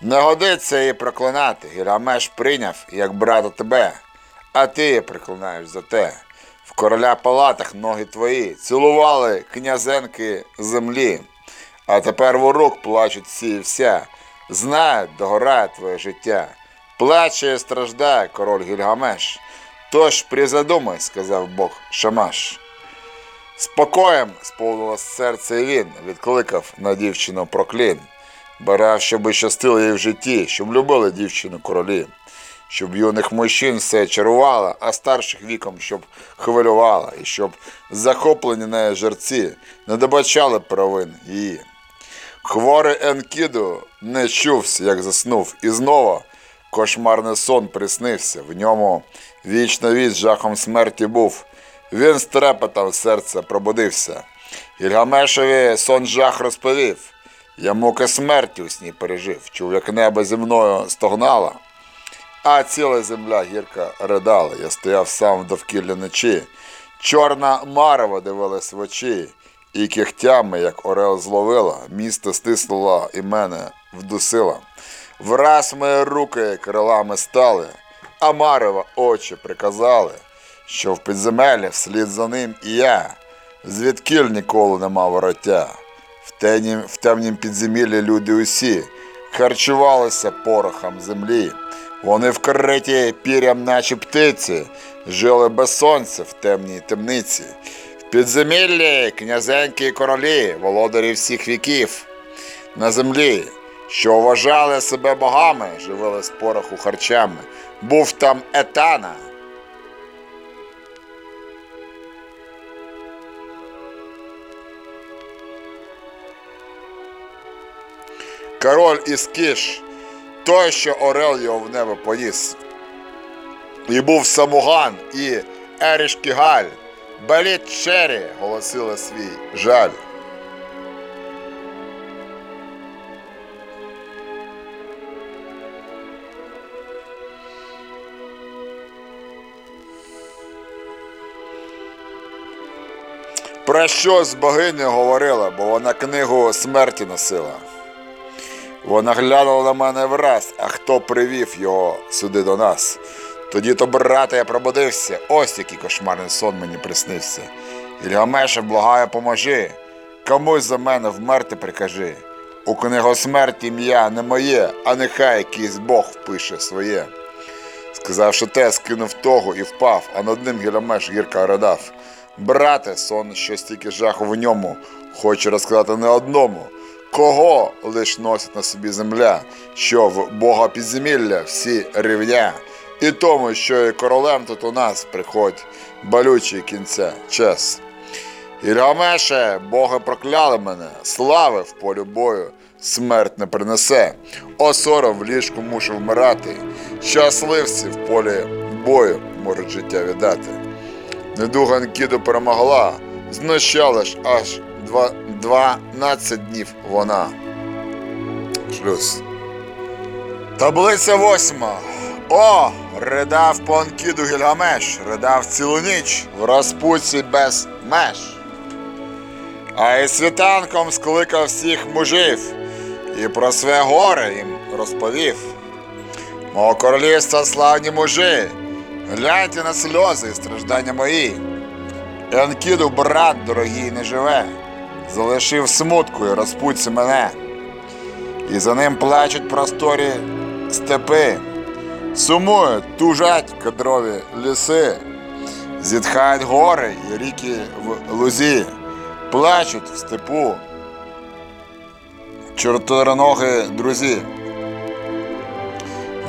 Не годиться її проклинати. Гільгамеш прийняв, як брата тебе, а ти її приклинаєш за те. Короля палатах ноги твої цілували князенки землі, а тепер ворог плачуть всі і вся. Знають, догорає твоє життя. Плаче і страждає король Гільгамеш. Тож призадумай, сказав Бог Шамаш. Спокоєм сповнилось серце він, відкликав на дівчину проклін. Бажав, щоби щастило їй в житті, щоб любили дівчину королі, щоб юних мужчин все чарувала, а старших віком щоб хвилювала, і щоб захоплені нею жерці не добачали провин її. Хворий Енкіду не чувся, як заснув, і знову кошмарний сон приснився. В ньому вічно віч жахом смерті був. Він з трепетом серце пробудився. Ільгамешеві сон жах розповів. Я муки смерті у сні пережив, чув, як небо зі мною стогнало, а ціла земля гірка ридала. Я стояв сам в довкіллі ночі. Чорна марева дивилась в очі, і кігтями, як орел зловила, місто стиснуло і мене вдусила. Враз мої руки крилами стали, а марева очі приказали, що в підземелі вслід за ним і я, звідкіль ніколи нема вороття. В темнім, в темнім підземіллі люди усі харчувалися порохом землі. Вони вкриті пір'ям, наче птиці, жили без сонця в темній темниці. В підземіллі князенькі і королі, володарі всіх віків. На землі, що вважали себе богами, живили з пороху харчами. Був там етана. Король із Киш, той, що орел його в небо поніс. І був Самуган, і Еріш Кігаль, Баліт Чері голосили свій жаль. Про що з богинею говорила, бо вона книгу смерті носила. Вона глянула на мене враз, а хто привів його сюди до нас. Тоді то, брате, я пробудився, ось який кошмарний сон мені приснився. Ільгамеша, благаю, поможи, комусь за мене вмерти прикажи. У книгу смерті ім'я не моє, а нехай якийсь Бог впише своє. Сказавши те, скинув того і впав, а над ним Гілямеш гірко ридав. Брате, сон, що стільки жаху в ньому, хочу розказати не одному. Кого лиш носить на собі земля, що в Бога підземілля всі рівня, і тому, що і королем тут у нас приходь, болючий кінця час. Ільгамеше, боги прокляли мене, слави в полі бою, смерть не принесе. О, сором в ліжку мушу вмирати, щасливці в полі бою можуть життя віддати. Недуга Анкіду перемогла, знущала ж аж два, 12 днів вона. Шлюз. Таблиця восьма. О, ридав поанкіду Гільгамеш, ридав цілу ніч в розпуці без меж. А й світанком скликав всіх мужів і про своє горе їм розповів. Мого королівства славні мужі, гляньте на сльози і страждання мої. Енкіду брат дорогий не живе, залишив смутку і розпуці мене. І за ним плачуть просторі степи, сумують, тужать кадрові ліси, зітхають гори і ріки в лузі, плачуть в степу. Чортороногі друзі.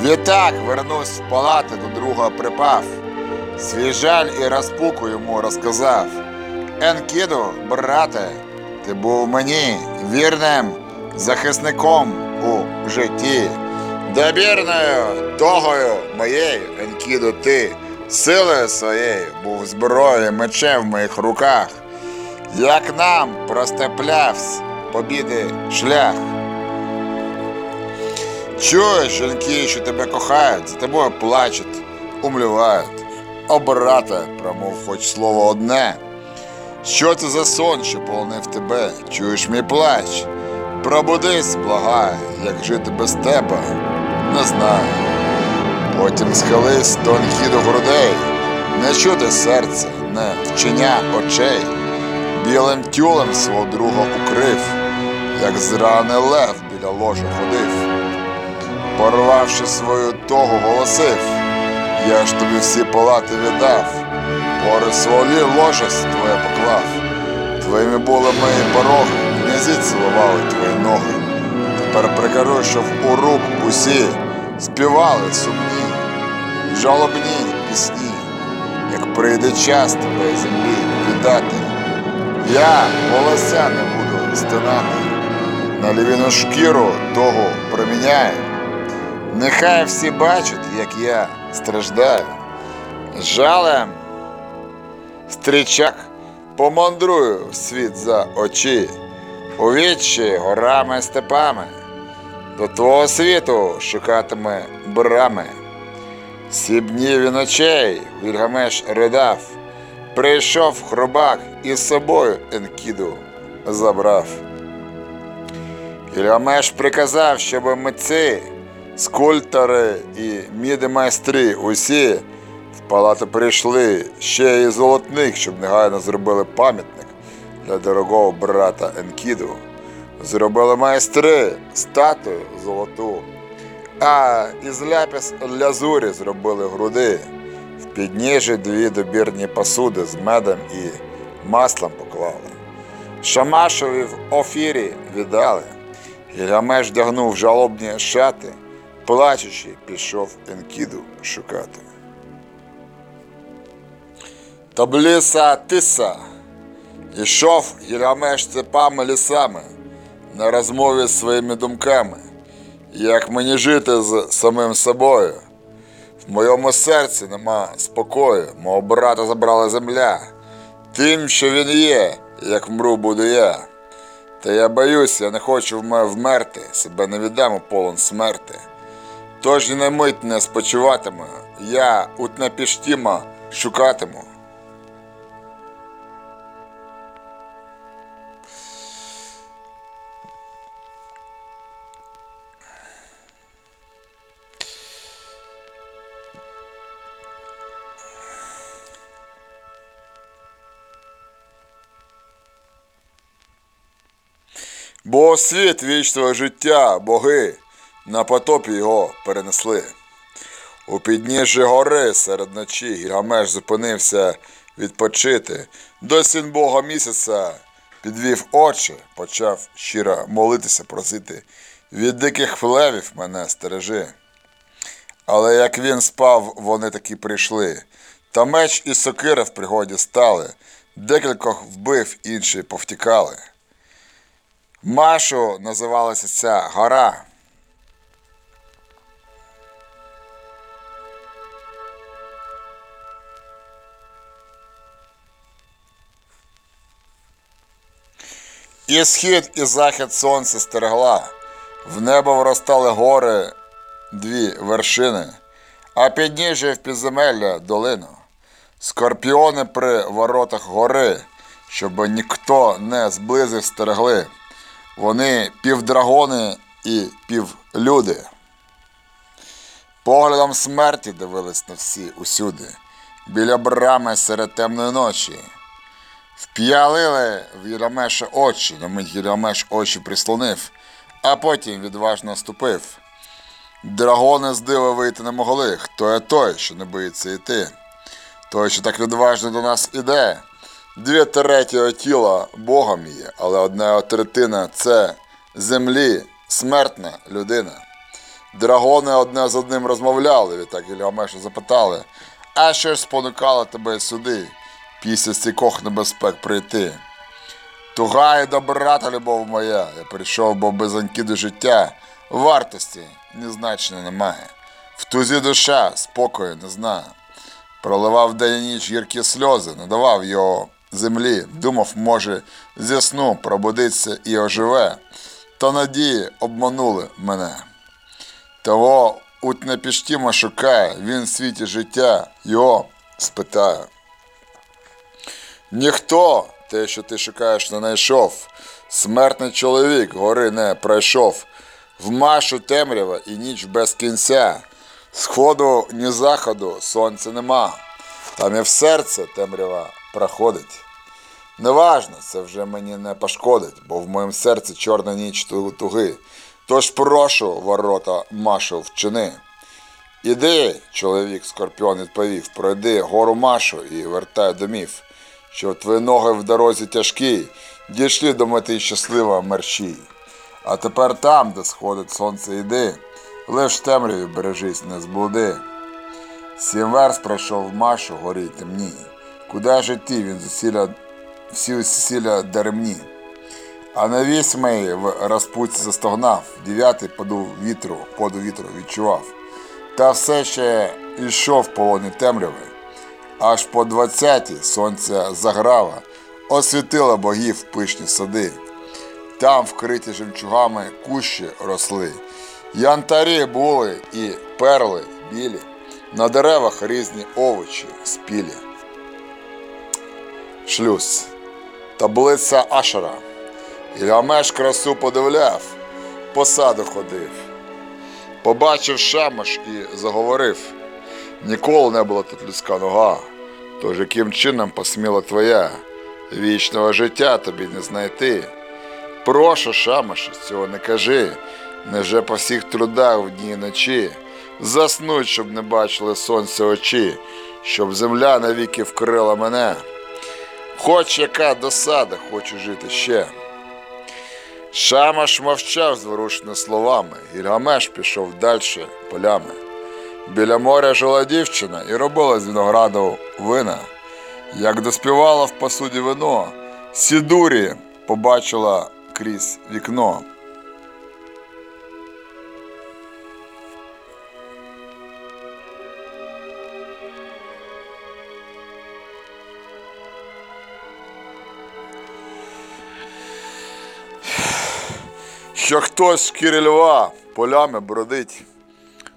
Відтак вернусь в палати до друга припав. Свій жаль і розпуку йому розказав. Енкіду, брате, ти був мені вірним захисником у житті. Добірною тогою моєю, Енкіду, ти силою своєю був зброєю мечем в моїх руках. Як нам простепляв з побіди шлях. Чуєш, жінки, що тебе кохають, за тобою плачуть, умлівають. О, брате, промов хоч слово одне. Що це за сон, що полонив тебе? Чуєш мій плач? Пробудись, благай, як жити без тебе, не знаю. Потім схились тонкі до грудей, не чути серця, не вчення очей. Білим тюлем свого друга укрив, як зраний лев біля ложа ходив порвавши свою тогу, голосив. Я ж тобі всі палати віддав, пори сволі ложесть твоє поклав. Твоїми були мої пороги, князі цілували твої ноги. Тепер прикажу, щоб у рук усі співали сумні, жалобні пісні, як прийде час тебе землі віддати. Я волосся не буду стинати, на лівіну шкіру того проміняю. Нехай всі бачать, як я страждаю. Жалем стрічак помандрую в світ за очі, у вічі горами степами, до твого світу шукатиме брами. Сім і ночей Вільгамеш ридав, прийшов хробак і з собою Енкіду забрав. Гільгамеш приказав, щоб митці скульптори і мідемайстри усі в палату прийшли ще й золотник, щоб негайно зробили пам'ятник для дорогого брата Енкіду. Зробили майстри статую золоту, а із ляпіс лязурі зробили груди. В підніжжі дві добірні посуди з медом і маслом поклали. Шамашові в офірі віддали. Гільгамеш вдягнув жалобні шати, плачучи, пішов Енкіду шукати. Табліса тиса. Ішов Гільгамеш степами лісами, на розмові з своїми думками. Як мені жити з самим собою? В моєму серці нема спокою, мого брата забрала земля. Тим, що він є, як вмру буду я. Та я боюсь, я не хочу вмерти, себе не віддам у полон смерти. Тож і на мить не спочиватиму, я утнапіштіма шукатиму. Бо світ вічного життя, боги, на потопі його перенесли. У підніжжі гори серед ночі Гільгамеш зупинився відпочити. До сін Бога місяця підвів очі, почав щиро молитися, просити. Від диких левів мене стережи. Але як він спав, вони таки прийшли. Та меч і сокира в пригоді стали. Декількох вбив, інші повтікали. Машу називалася ця гора. І схід, і захід сонця стерегла. В небо вростали гори дві вершини, а підніжжя в підземелля долину. Скорпіони при воротах гори, щоб ніхто не зблизив стерегли. Вони півдрагони і півлюди. Поглядом смерті дивились на всі усюди, біля брами серед темної ночі. Вп'ялили в Гіламеша очі, на мить Гіламеш очі прислонив, а потім відважно ступив. Драгони з дива вийти не могли. Хто є той, що не боїться йти? Той, що так відважно до нас іде. Дві треті тіла Богом є, але одна третина це землі, смертна людина. Драгони одне з одним розмовляли, відтак Гільгамеша запитали, а що ж спонукало тебе сюди, після стількох небезпек прийти? Туга і добра та любов моя, я прийшов, бо без до життя вартості незначно немає. В тузі душа спокою не знає. Проливав день і ніч гіркі сльози, не давав його землі, думав, може, зі сну пробудиться і оживе, та надії обманули мене. Того утнепіштіма шукає, він в світі життя його спитає. Ніхто те, що ти шукаєш, не знайшов. Смертний чоловік гори не пройшов. В машу темрява і ніч без кінця. Сходу, ні заходу, сонця нема. Там і в серце темрява проходить. Неважно, це вже мені не пошкодить, бо в моєму серці чорна ніч ту- туги. Тож прошу, ворота Машу, вчини. Іди, чоловік Скорпіон відповів, пройди гору Машу і вертай домів, що твої ноги в дорозі тяжкі, дійшли до мети щаслива мерщій. А тепер там, де сходить сонце, йди, лиш темряві бережись, не зблуди. Сім верст пройшов Машу, горі темні. Куди ж іти він всі усілля даремні. А на вісьмий в розпутці застогнав, дев'ятий подув вітру, поду вітру відчував. Та все ще йшов полоні темряви. Аж по двадцятій сонце заграва, освітило богів пишні сади. Там, вкриті жемчугами, кущі росли. Янтарі були і перли білі, на деревах різні овочі спілі. Шлюз. Таблиця Ашера. Ільгамеш красу подивляв, по саду ходив. Побачив шамаш і заговорив. Ніколи не була тут людська нога. Тож яким чином посміла твоя вічного життя тобі не знайти. Прошу, шамаш, цього не кажи. Неже по всіх трудах в дні і ночі. Заснуть, щоб не бачили сонця очі, щоб земля навіки вкрила мене. Хоч яка досада, хочу жити ще. Шамаш мовчав зворушено словами, Гільгамеш пішов далі полями. Біля моря жила дівчина і робила з винограду вина. Як доспівала в посуді вино, сідурі побачила крізь вікно. Що хтось з шкіри льва полями бродить,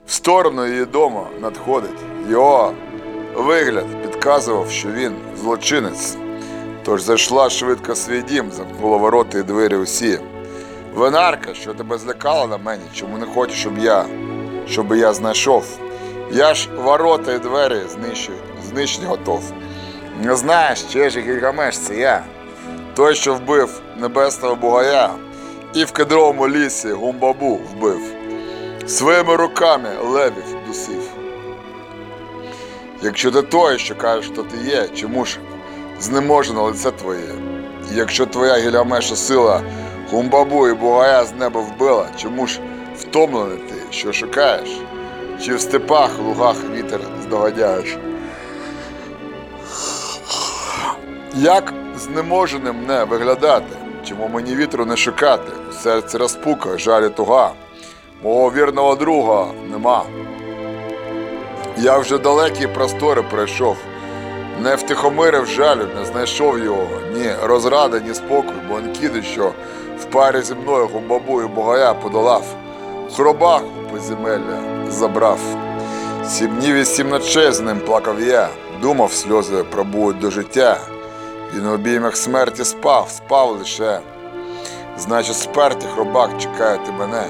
в сторону її дому надходить. Його вигляд підказував, що він злочинець. Тож зайшла швидко свій дім, замкнула ворота і двері усі. Винарка, що тебе злякала на мені, чому не хочеш, щоб я, щоб я знайшов. Я ж ворота і двері знищити готов. Не знаєш, чи ж Гільгамеш, це я, той, що вбив небесного бугая, і в кедровому лісі гумбабу вбив. Своїми руками левів дусив. Якщо ти той, що кажеш, що ти є, чому ж знеможено лице твоє? Якщо твоя гілямеша сила гумбабу і бугая з неба вбила, чому ж втомлений ти, що шукаєш? Чи в степах, лугах вітер здогадяєш? Як знеможеним не виглядати? Чому мені вітру не шукати? У серці розпука, жалі туга. Мого вірного друга нема. Я вже далекі простори пройшов, не втихомирив жалю, не знайшов його, ні розради, ні спокою, бо Анкіди, що в парі зі мною гумбабу і богая подолав, хробах у підземелля забрав. Сім днів і сім ночей з ним плакав я, думав, сльози пробують до життя. Він у обіймах смерті спав, спав лише. Значить, сперті, хробак, чекаєте мене.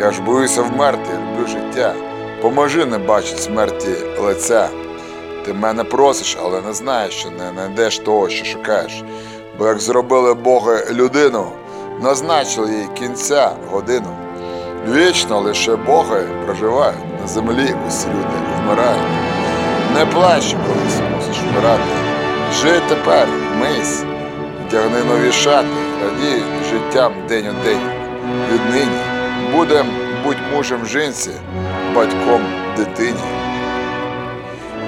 Я ж боюся вмерти, люблю життя. Поможи не бачить смерті лиця. Ти мене просиш, але не знаєш, що не знайдеш того, що шукаєш. Бо як зробили боги людину, назначили їй кінця годину. Вічно лише боги проживають, на землі усі люди вмирають. Не плач, колись мусиш вмирати. Жий тепер, мись, вдягни нові шати, радій життям день у день. Віднині будем будь мужем жінці, батьком дитині.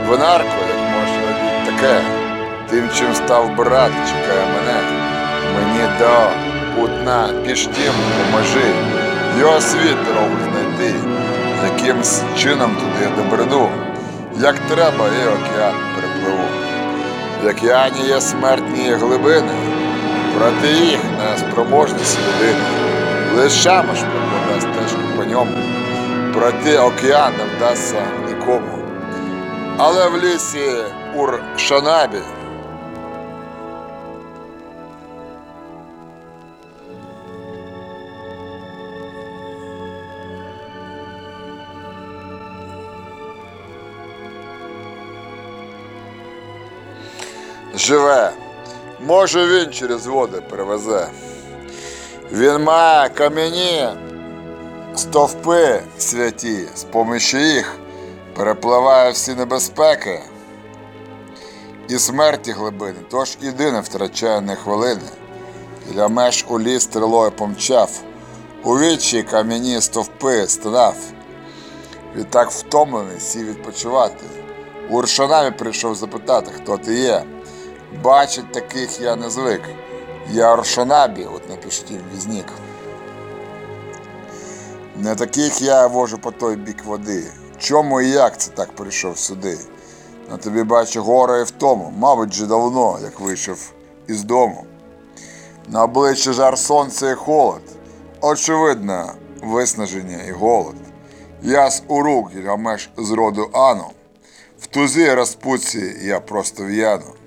Винарко, як може радіть таке, тим, чим став брат, чекає мене. Мені до путна піштім поможи, його світ дорогу знайти, якимсь чином туди я добреду, як треба, і океан перепливу. В океані є смертні глибини, проти їх на спроможність людини. Лише ж прокладе стежку по ньому, проти океан вдасться нікому. Але в лісі Ур-Шанабі живе. Може він через води перевезе. Він має кам'яні стовпи святі, з помощі їх перепливає всі небезпеки і смерті глибини, тож іди не втрачає не хвилини. Біля меж у ліс стрілою помчав, у вічі кам'яні стовпи стинав. Відтак втомлений сів відпочивати. У Уршанамі прийшов запитати, хто ти є. Бачить таких я не звик. Я Оршанабі, от напишіть візнік. Не таких я вожу по той бік води. Чому і як це так прийшов сюди? На тобі бачу горе і в тому, мабуть, же давно, як вийшов із дому. На обличчі жар сонця і холод. Очевидно, виснаження і голод. Я з урук Гільгамеш з роду Ану. В тузі розпуці я просто в'яну.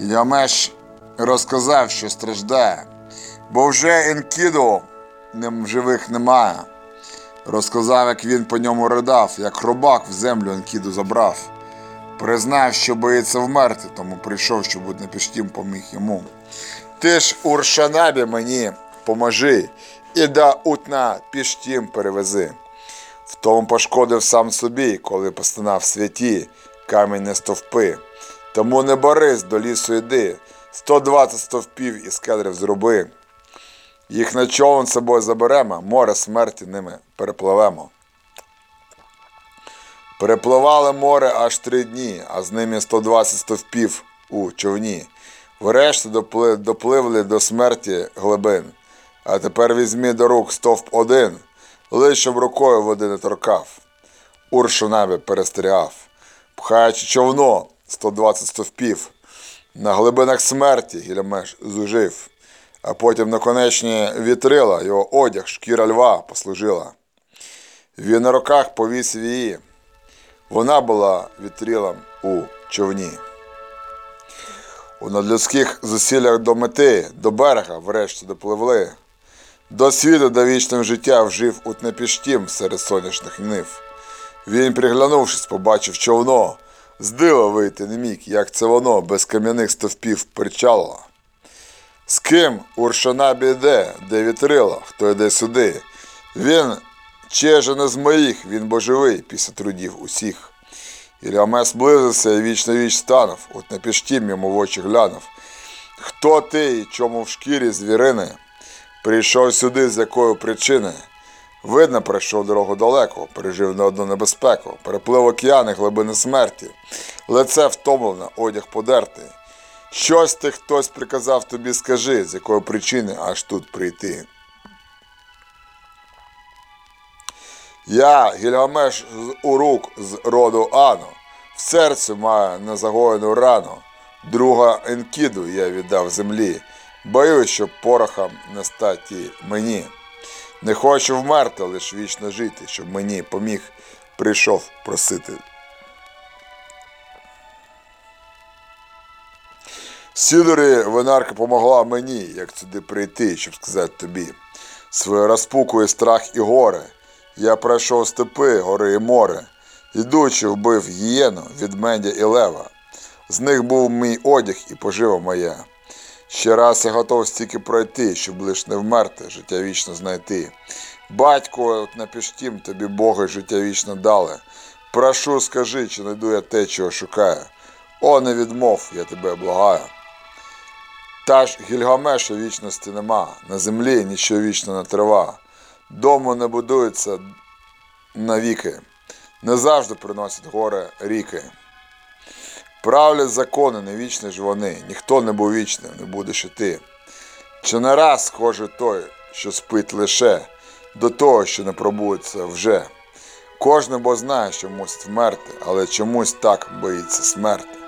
Гільгамеш розказав, що страждає, бо вже Енкіду живих немає. Розказав, як він по ньому ридав, як хробак в землю Енкіду забрав. Признав, що боїться вмерти, тому прийшов, щоб Утнепіштім поміг йому. Ти ж Уршанабі мені поможи і да Утна піштім перевези. В тому пошкодив сам собі, коли постинав святі кам'яні стовпи. Тому не борись до лісу йди, 120 стовпів із кедрів зроби. Їх на човен собою заберемо, море смерті ними перепливемо. Перепливали море аж три дні, а з ними 120 стовпів у човні. Врешті допливли до смерті глибин. А тепер візьмі до рук стовп один, лиш щоб рукою води не торкав. Уршунабі перестерігав, пхаючи човно 120 стовпів. На глибинах смерті Гілямеш зужив, а потім наконечні вітрила, його одяг, шкіра льва послужила. Він на руках повісив її. Вона була вітрилом у човні. У надлюдських зусиллях до мети, до берега врешті допливли. До світу до вічного життя вжив утнепіштім серед сонячних нив. Він, приглянувшись, побачив човно, з дива вийти не міг, як це воно без кам'яних стовпів причалило. З ким Уршанабі йде, де вітрила, хто йде сюди. Він чеже не з моїх, він бо живий після трудів усіх. Ілямес близився і віч на віч станув, от на піштім йому в очі глянув. Хто ти і чому в шкірі звірини? Прийшов сюди з якої причини? Видно, пройшов дорогу далеко, пережив не одну небезпеку, переплив океани глибини смерті, лице втомлене, одяг подертий. Щось ти хтось приказав тобі скажи, з якої причини аж тут прийти. Я, Гільгамеш з Урук з роду Ану, в серці маю незагоєну рану. Друга Енкіду я віддав землі, боюсь, щоб порохом не статі мені. Не хочу вмерти, лиш вічно жити, щоб мені поміг прийшов просити. Сідорі винарка помогла мені, як сюди прийти, щоб сказати тобі. Своє розпуку і страх і горе. Я пройшов степи, гори і море. Ідучи, вбив гієну від мендя і лева. З них був мій одяг і пожива моя. Ще раз я готов стільки пройти, щоб лиш не вмерти, життя вічно знайти. Батько, от на піштім тобі Боги життя вічно дали. Прошу, скажи, чи найду я те, чого шукаю. О, не відмов, я тебе благаю. Та ж Гільгамеша вічності нема, на землі нічого вічно не трива. Дому не будується навіки, не завжди приносять горе ріки. Правлять закони, не вічні ж вони, ніхто не був вічним, не будеш і ти. Чи не раз схоже той, що спить лише, до того, що не пробудеться вже. Кожен бо знає, що мусить вмерти, але чомусь так боїться смерти.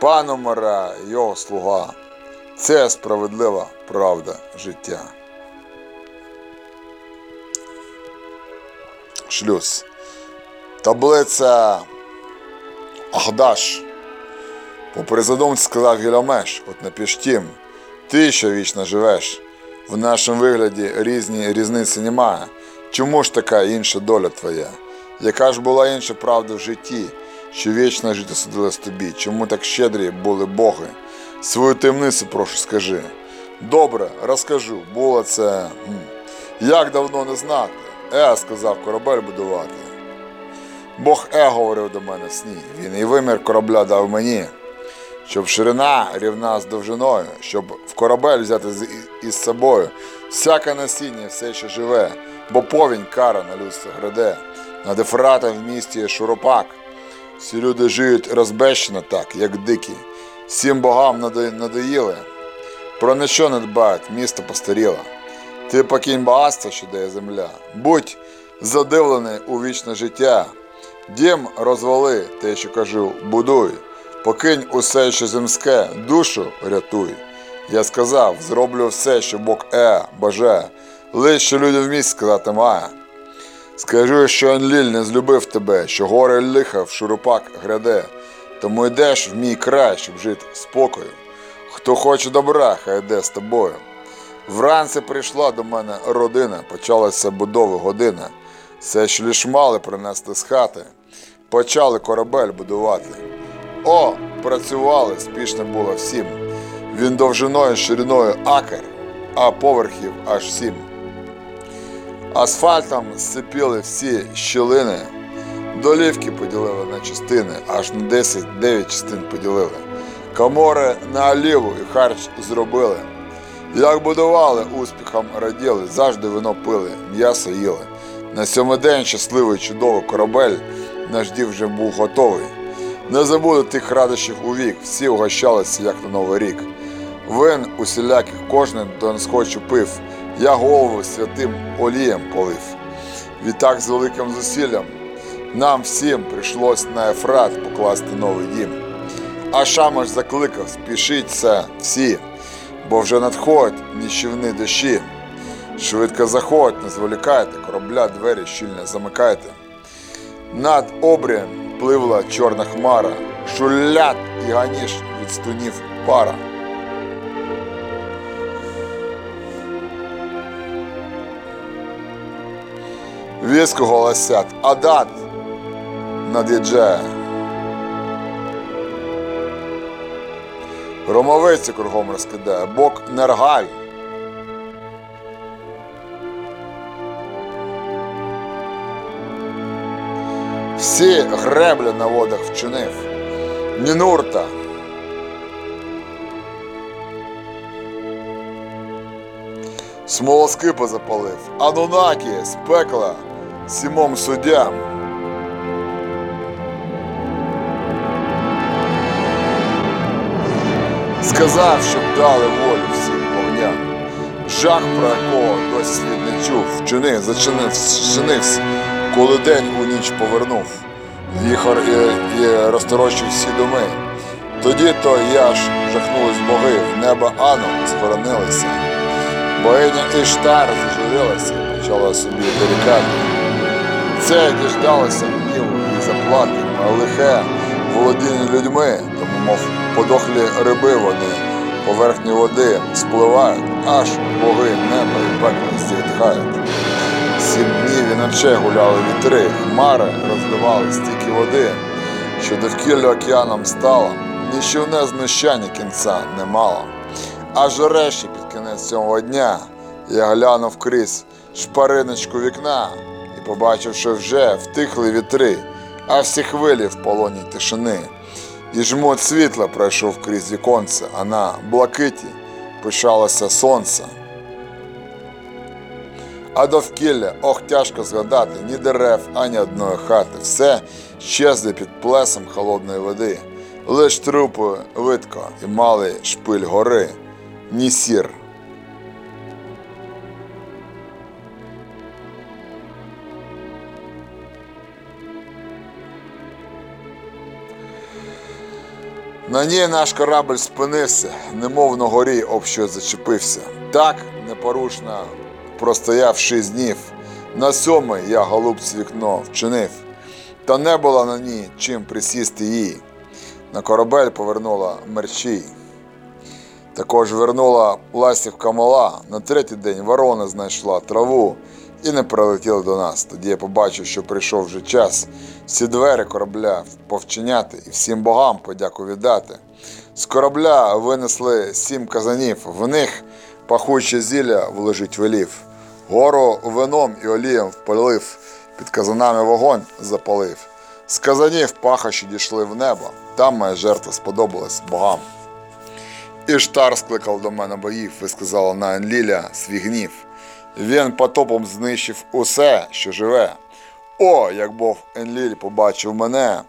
Пан умира, його слуга. Це справедлива правда життя. Шлюз. Таблиця Ахдаш. Попри задумці сказав Гілямеш, от на піштім, ти, що вічно живеш. В нашому вигляді різні різниці немає. Чому ж така інша доля твоя? Яка ж була інша правда в житті, що вічно жити судилось тобі? Чому так щедрі були боги? Свою таємницю, прошу, скажи. Добре, розкажу, було це. Як давно не знати? Е, сказав корабель будувати. Бог Е говорив до мене сні. Він і вимір корабля дав мені, щоб ширина рівна з довжиною, щоб в корабель взяти із собою всяке насіння, все, що живе, бо повінь кара на людство граде. Над Ефратом в місті шуропак. Всі люди живуть розбещено так, як дикі. Всім богам надоїли. Про ніщо не дбають, місто постаріло. Ти покинь багатство, що дає земля. Будь задивлений у вічне життя. Дім розвали те, що кажу, будуй. Покинь усе, що земське, душу рятуй. Я сказав, зроблю все, що Бог е, бажає. Лиш що люди вмість сказати має. Скажу, що Енліль не злюбив тебе, що горе лиха в шурупак гряде. Тому йдеш в мій край, щоб жити спокою. Хто хоче добра, хай йде з тобою. Вранці прийшла до мене родина, почалася будови година. Все, що лиш мали принести з хати, почали корабель будувати. О, працювали, спішно було всім. Він довжиною, шириною акр, а поверхів аж сім. Асфальтом сцепили всі щілини, долівки поділили на частини, аж на 10 9 частин поділили. Комори на оліву і харч зробили. Як будували, успіхом раділи, завжди вино пили, м'ясо їли. На сьомий день щасливий чудовий корабель наш дів вже був готовий. Не забули тих радощів у вік, всі угощалися, як на Новий рік. Вин усіляких кожен до несхочу пив, я голову святим олієм полив. Відтак з великим зусиллям нам всім прийшлось на Ефрат покласти новий дім. А Шамаш закликав, спішіться всі, бо вже надходять ніщівні дощі. Швидко заходять, не зволікайте, корабля двері щільно замикайте. Над обрієм пливла чорна хмара, шулят і ганіш від стунів пара. Віску голосять, Адат над'їжджає. Громовиці кругом розкидає, бок нергаль. Всі греблі на водах вчинив. Нінурта. Смолоскипа запалив. Анунакі з пекла сімом суддям. Сказав, щоб дали волю всім вогням. Жах, про якого досі не чув, вчинив, зачинив, зчинився, коли день у ніч повернув. Віхор і, і розторочив всі доми. Тоді то я ж жахнулись боги, в небо Ану схоронилися. Богиня Іштар зажурилася, почала собі дорікати. Це діждалося плати, моє лихе володіння людьми, тому, мов подохлі риби вони поверхні води спливають, аж боги неба і пекла зітхають. Сім днів і ночей гуляли вітри, хмари розливали стільки води, що довкілля океаном стало, нічовне знущання кінця не мало. Аж врешті під кінець цього дня я глянув крізь шпариночку вікна і побачив, що вже втихли вітри, а всі хвилі в полоні тишини. І жмут світла пройшов крізь віконце, а на блакиті пишалося сонце. А довкілля, ох, тяжко згадати, ні дерев, ані одної хати. Все щезли під плесом холодної води. Лиш трупи видко і малий шпиль гори, ні сір. На ній наш корабль спинився, немов на горі об щось зачепився. Так непорушно простояв шість днів. На сьомий я голубці вікно вчинив, та не було на ній чим присісти їй. На корабель повернула мерчій. Також вернула ластівка мала. На третій день ворона знайшла траву і не прилетіла до нас. Тоді я побачив, що прийшов вже час всі двері корабля повчиняти і всім богам подяку віддати. З корабля винесли сім казанів, в них пахуче зілля вложить велів. Гору вином і олієм впалив, під казанами вогонь запалив. З казанів пахощі дійшли в небо, там моя жертва сподобалась богам. Іштар скликав до мене боїв, висказала на Енліля свій гнів. Він потопом знищив усе, що живе. О, як Бог Енліль побачив мене,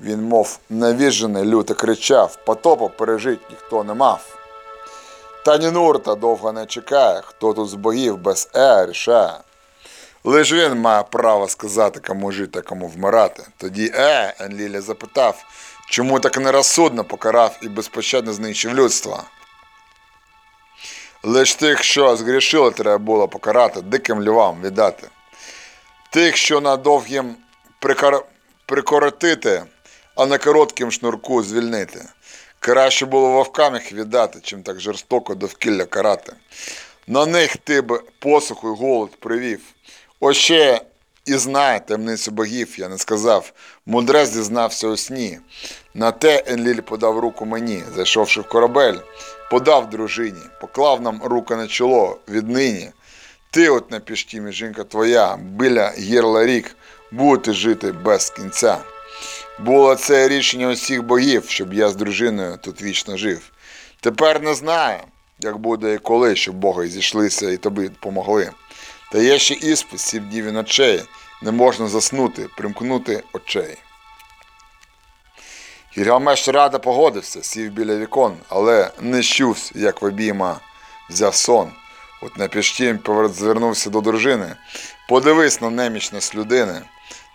він, мов навіжений, люто кричав, потопу пережить ніхто не мав. Та ні Нурта довго не чекає, хто тут з богів без е рішає. Лиш він має право сказати, кому жити, кому вмирати. Тоді е, Енліля запитав, чому так нерозсудно покарав і безпощадно знищив людство. Лиш тих, що згрішили, треба було покарати, диким львам віддати. Тих, що на довгім прикор... прикоротити, а на коротким шнурку звільнити. Краще було вовкам їх віддати, чим так жорстоко довкілля карати. На них ти б посуху й голод привів. Ось ще і знає таємницю богів, я не сказав. Мудрець дізнався у сні. На те Енліль подав руку мені, зайшовши в корабель, подав дружині, поклав нам руку на чоло віднині. Ти от на піштімі, жінка твоя, біля гірла рік, будете жити без кінця. Було це рішення усіх богів, щоб я з дружиною тут вічно жив. Тепер не знаю, як буде і коли, щоб боги зійшлися і тобі допомогли. Та є ще іспит сім днів і ночей, не можна заснути, примкнути очей. Гільгамеш рада погодився, сів біля вікон, але не щувся, як в обійма взяв сон. От на піштім звернувся до дружини. Подивись на немічність людини.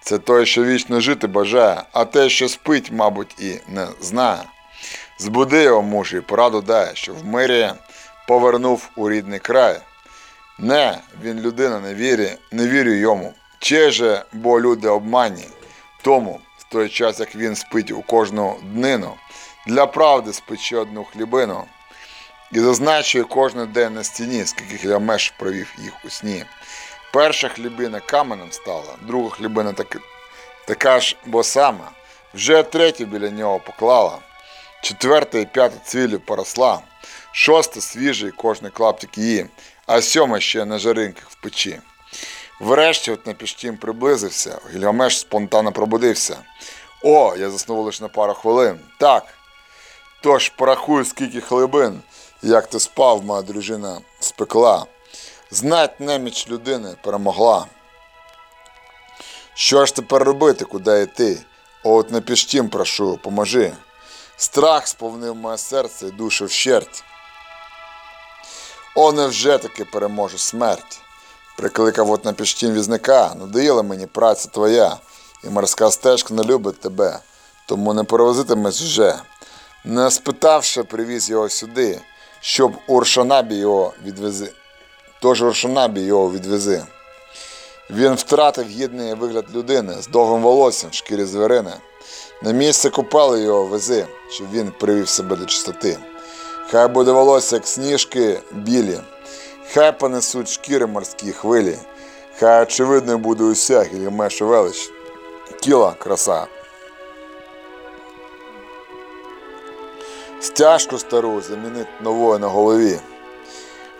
Це той, що вічно жити бажає, а те, що спить, мабуть, і не знає. Збуди його муж і пораду дає, що в мирі повернув у рідний край. Не, він людина не вірі, не вірю йому. Чи же, бо люди обманні. Тому, в той час, як він спить у кожну днину, для правди спече одну хлібину і зазначує кожен день на стіні, скільки хлямеш провів їх у сні. Перша хлібина каменем стала, друга хлібина так, така ж, бо сама, вже третю біля нього поклала, четверта і п'ята цвілю поросла, шоста свіжий кожний клаптик її, а сьома ще на жаринках в печі. Врешті от на піштім приблизився, Гільгамеш спонтанно пробудився. О, я заснув лише на пару хвилин. Так. Тож порахуй, скільки хлебин, як ти спав, моя дружина спекла. Знать неміч людини перемогла. Що ж тепер робити, куди йти? От на піштім прошу, поможи. Страх сповнив моє серце і душу вщерть. О, невже таки переможе смерть? Прикликав от на піштім візника, надоїла мені праця твоя, і морська стежка не любить тебе, тому не перевозитимеш вже. Не спитавши, привіз його сюди, щоб Уршанабі його відвези. Тож Уршанабі його відвези. Він втратив гідний вигляд людини з довгим волоссям в шкірі звірини. На місце купали його вези, щоб він привів себе до чистоти. Хай буде волосся, як сніжки білі, хай понесуть шкіри морські хвилі, хай очевидною буде уся Гільгамешу велич, тіла краса. Стяжку стару замінить новою на голові.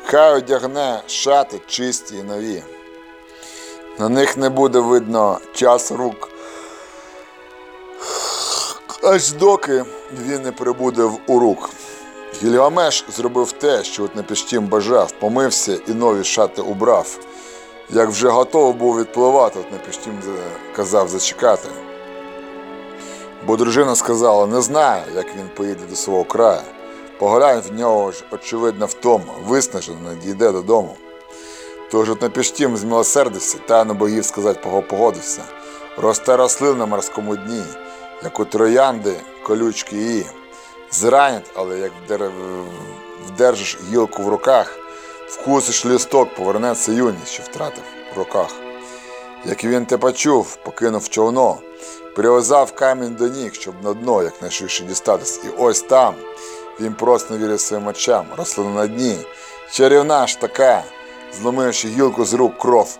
Хай одягне шати чисті і нові. На них не буде видно час рук. Аж доки він не прибуде в урук. Гільгамеш зробив те, що от Непіштім бажав, помився і нові шати убрав. Як вже готовий був відпливати, от Непіштім за- казав зачекати. Бо дружина сказала, не знає, як він поїде до свого краю. Поглянь в нього ж, очевидно, втома, виснажено, дійде додому. Тож от Непіштім змилосердився, та на богів сказати пого- погодився. Росте рослин на морському дні, як у троянди, колючки її. Зранять, але як вдер... вдержиш гілку в руках, вкусиш лісток, повернеться юність, що втратив в руках. Як він те почув, покинув човно, прив'язав камінь до ніг, щоб на дно якнайшвидше дістатись. І ось там він просто не вірив своїм очам, рослина на дні. Чарівна ж така, зломивши гілку з рук, кров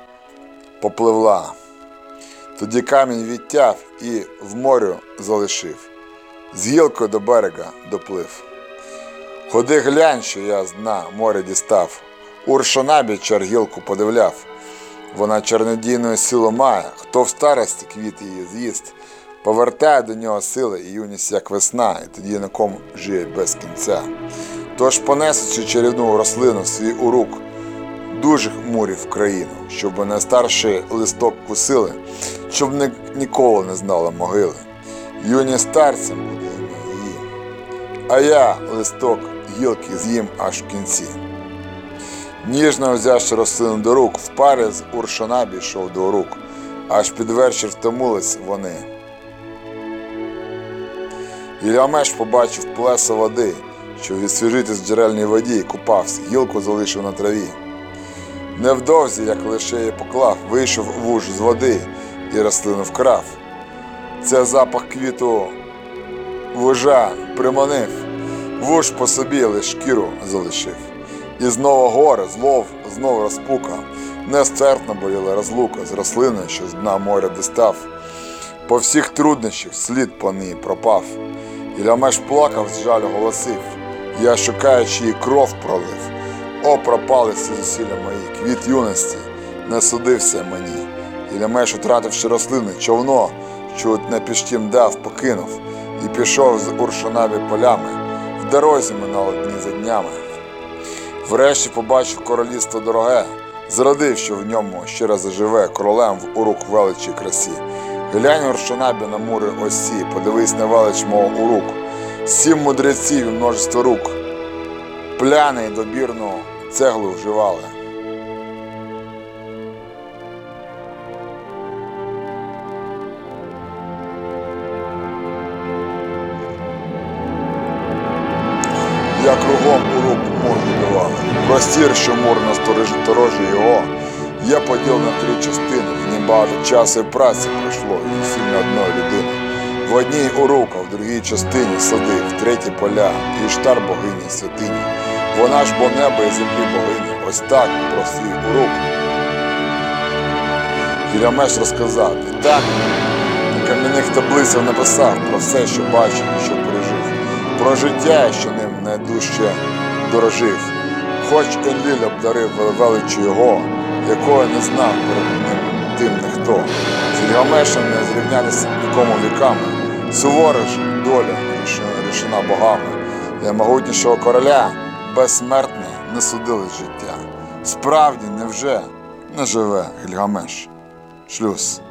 попливла. Тоді камінь відтяв і в морю залишив. З гілкою до берега доплив. Ходи глянь, що я з дна моря дістав. Уршанабі чаргілку подивляв. Вона чорнодійною силу має, хто в старості квіти її з'їсть, повертає до нього сили і юність, як весна, і тоді на кому жиє без кінця. Тож понесучи чарівну рослину свій урук, дуже мурів країну, щоб найстарший листок кусили, щоб ні, ніколи не знали могили. Юні старцем буде ім'я її, а я листок гілки з'їм аж в кінці. Ніжно взявши рослину до рук, в парі з Уршанабі йшов до рук, аж під вечір втомились вони. Ілямеш побачив плесо води, що відсвіжити з джерельній воді і купався, гілку залишив на траві. Невдовзі, як лише її поклав, вийшов вуж з води і рослину вкрав. Це запах квіту вужа приманив, вуж по собі лиш шкіру залишив. І знову горе, злов, знов розпука, нестерпно боліла розлука з рослиною, що з дна моря дістав. По всіх труднощах слід по ній пропав. І Лямеш плакав з жалю голосив. Я, шукаючи її кров пролив. О, пропали всі зусилля мої, квіт юності, не судився мені. І Лямеш, втративши рослини, човно, що не піштім дав, покинув, і пішов з Уршанаві полями, в дорозі минало дні за днями. Врешті побачив королівство дороге, зрадив, що в ньому ще раз заживе королем в урук величі красі. Глянь Оршанабі на мури осі, подивись на велич мого урук. Сім мудреців і множество рук. Пляни добірну цеглу вживали. Я кругом урук мур будували. Простір, що мур на сторожі його, є поділ на три частини. Багато часу і праці пройшло, і всі на одної людини. В одній урука, в другій частині сади, в третій поля, і штар богині святині. Вона ж бо небо і землі богиня. Ось так про свій урук. Гілямеш розказав, і так на кам'яних таблицях написав про все, що бачив, і що пережив, про життя, що ним найдужче дорожив. Хоч Еліль обдарив величу його, якого не знав перед ним тим ніхто. З Гілямешем не зрівнялися нікому віками. Сувора ж доля рішена богами. Для могутнішого короля безсмертне не судили життя. Справді, невже не живе Гільгамеш? Шлюз.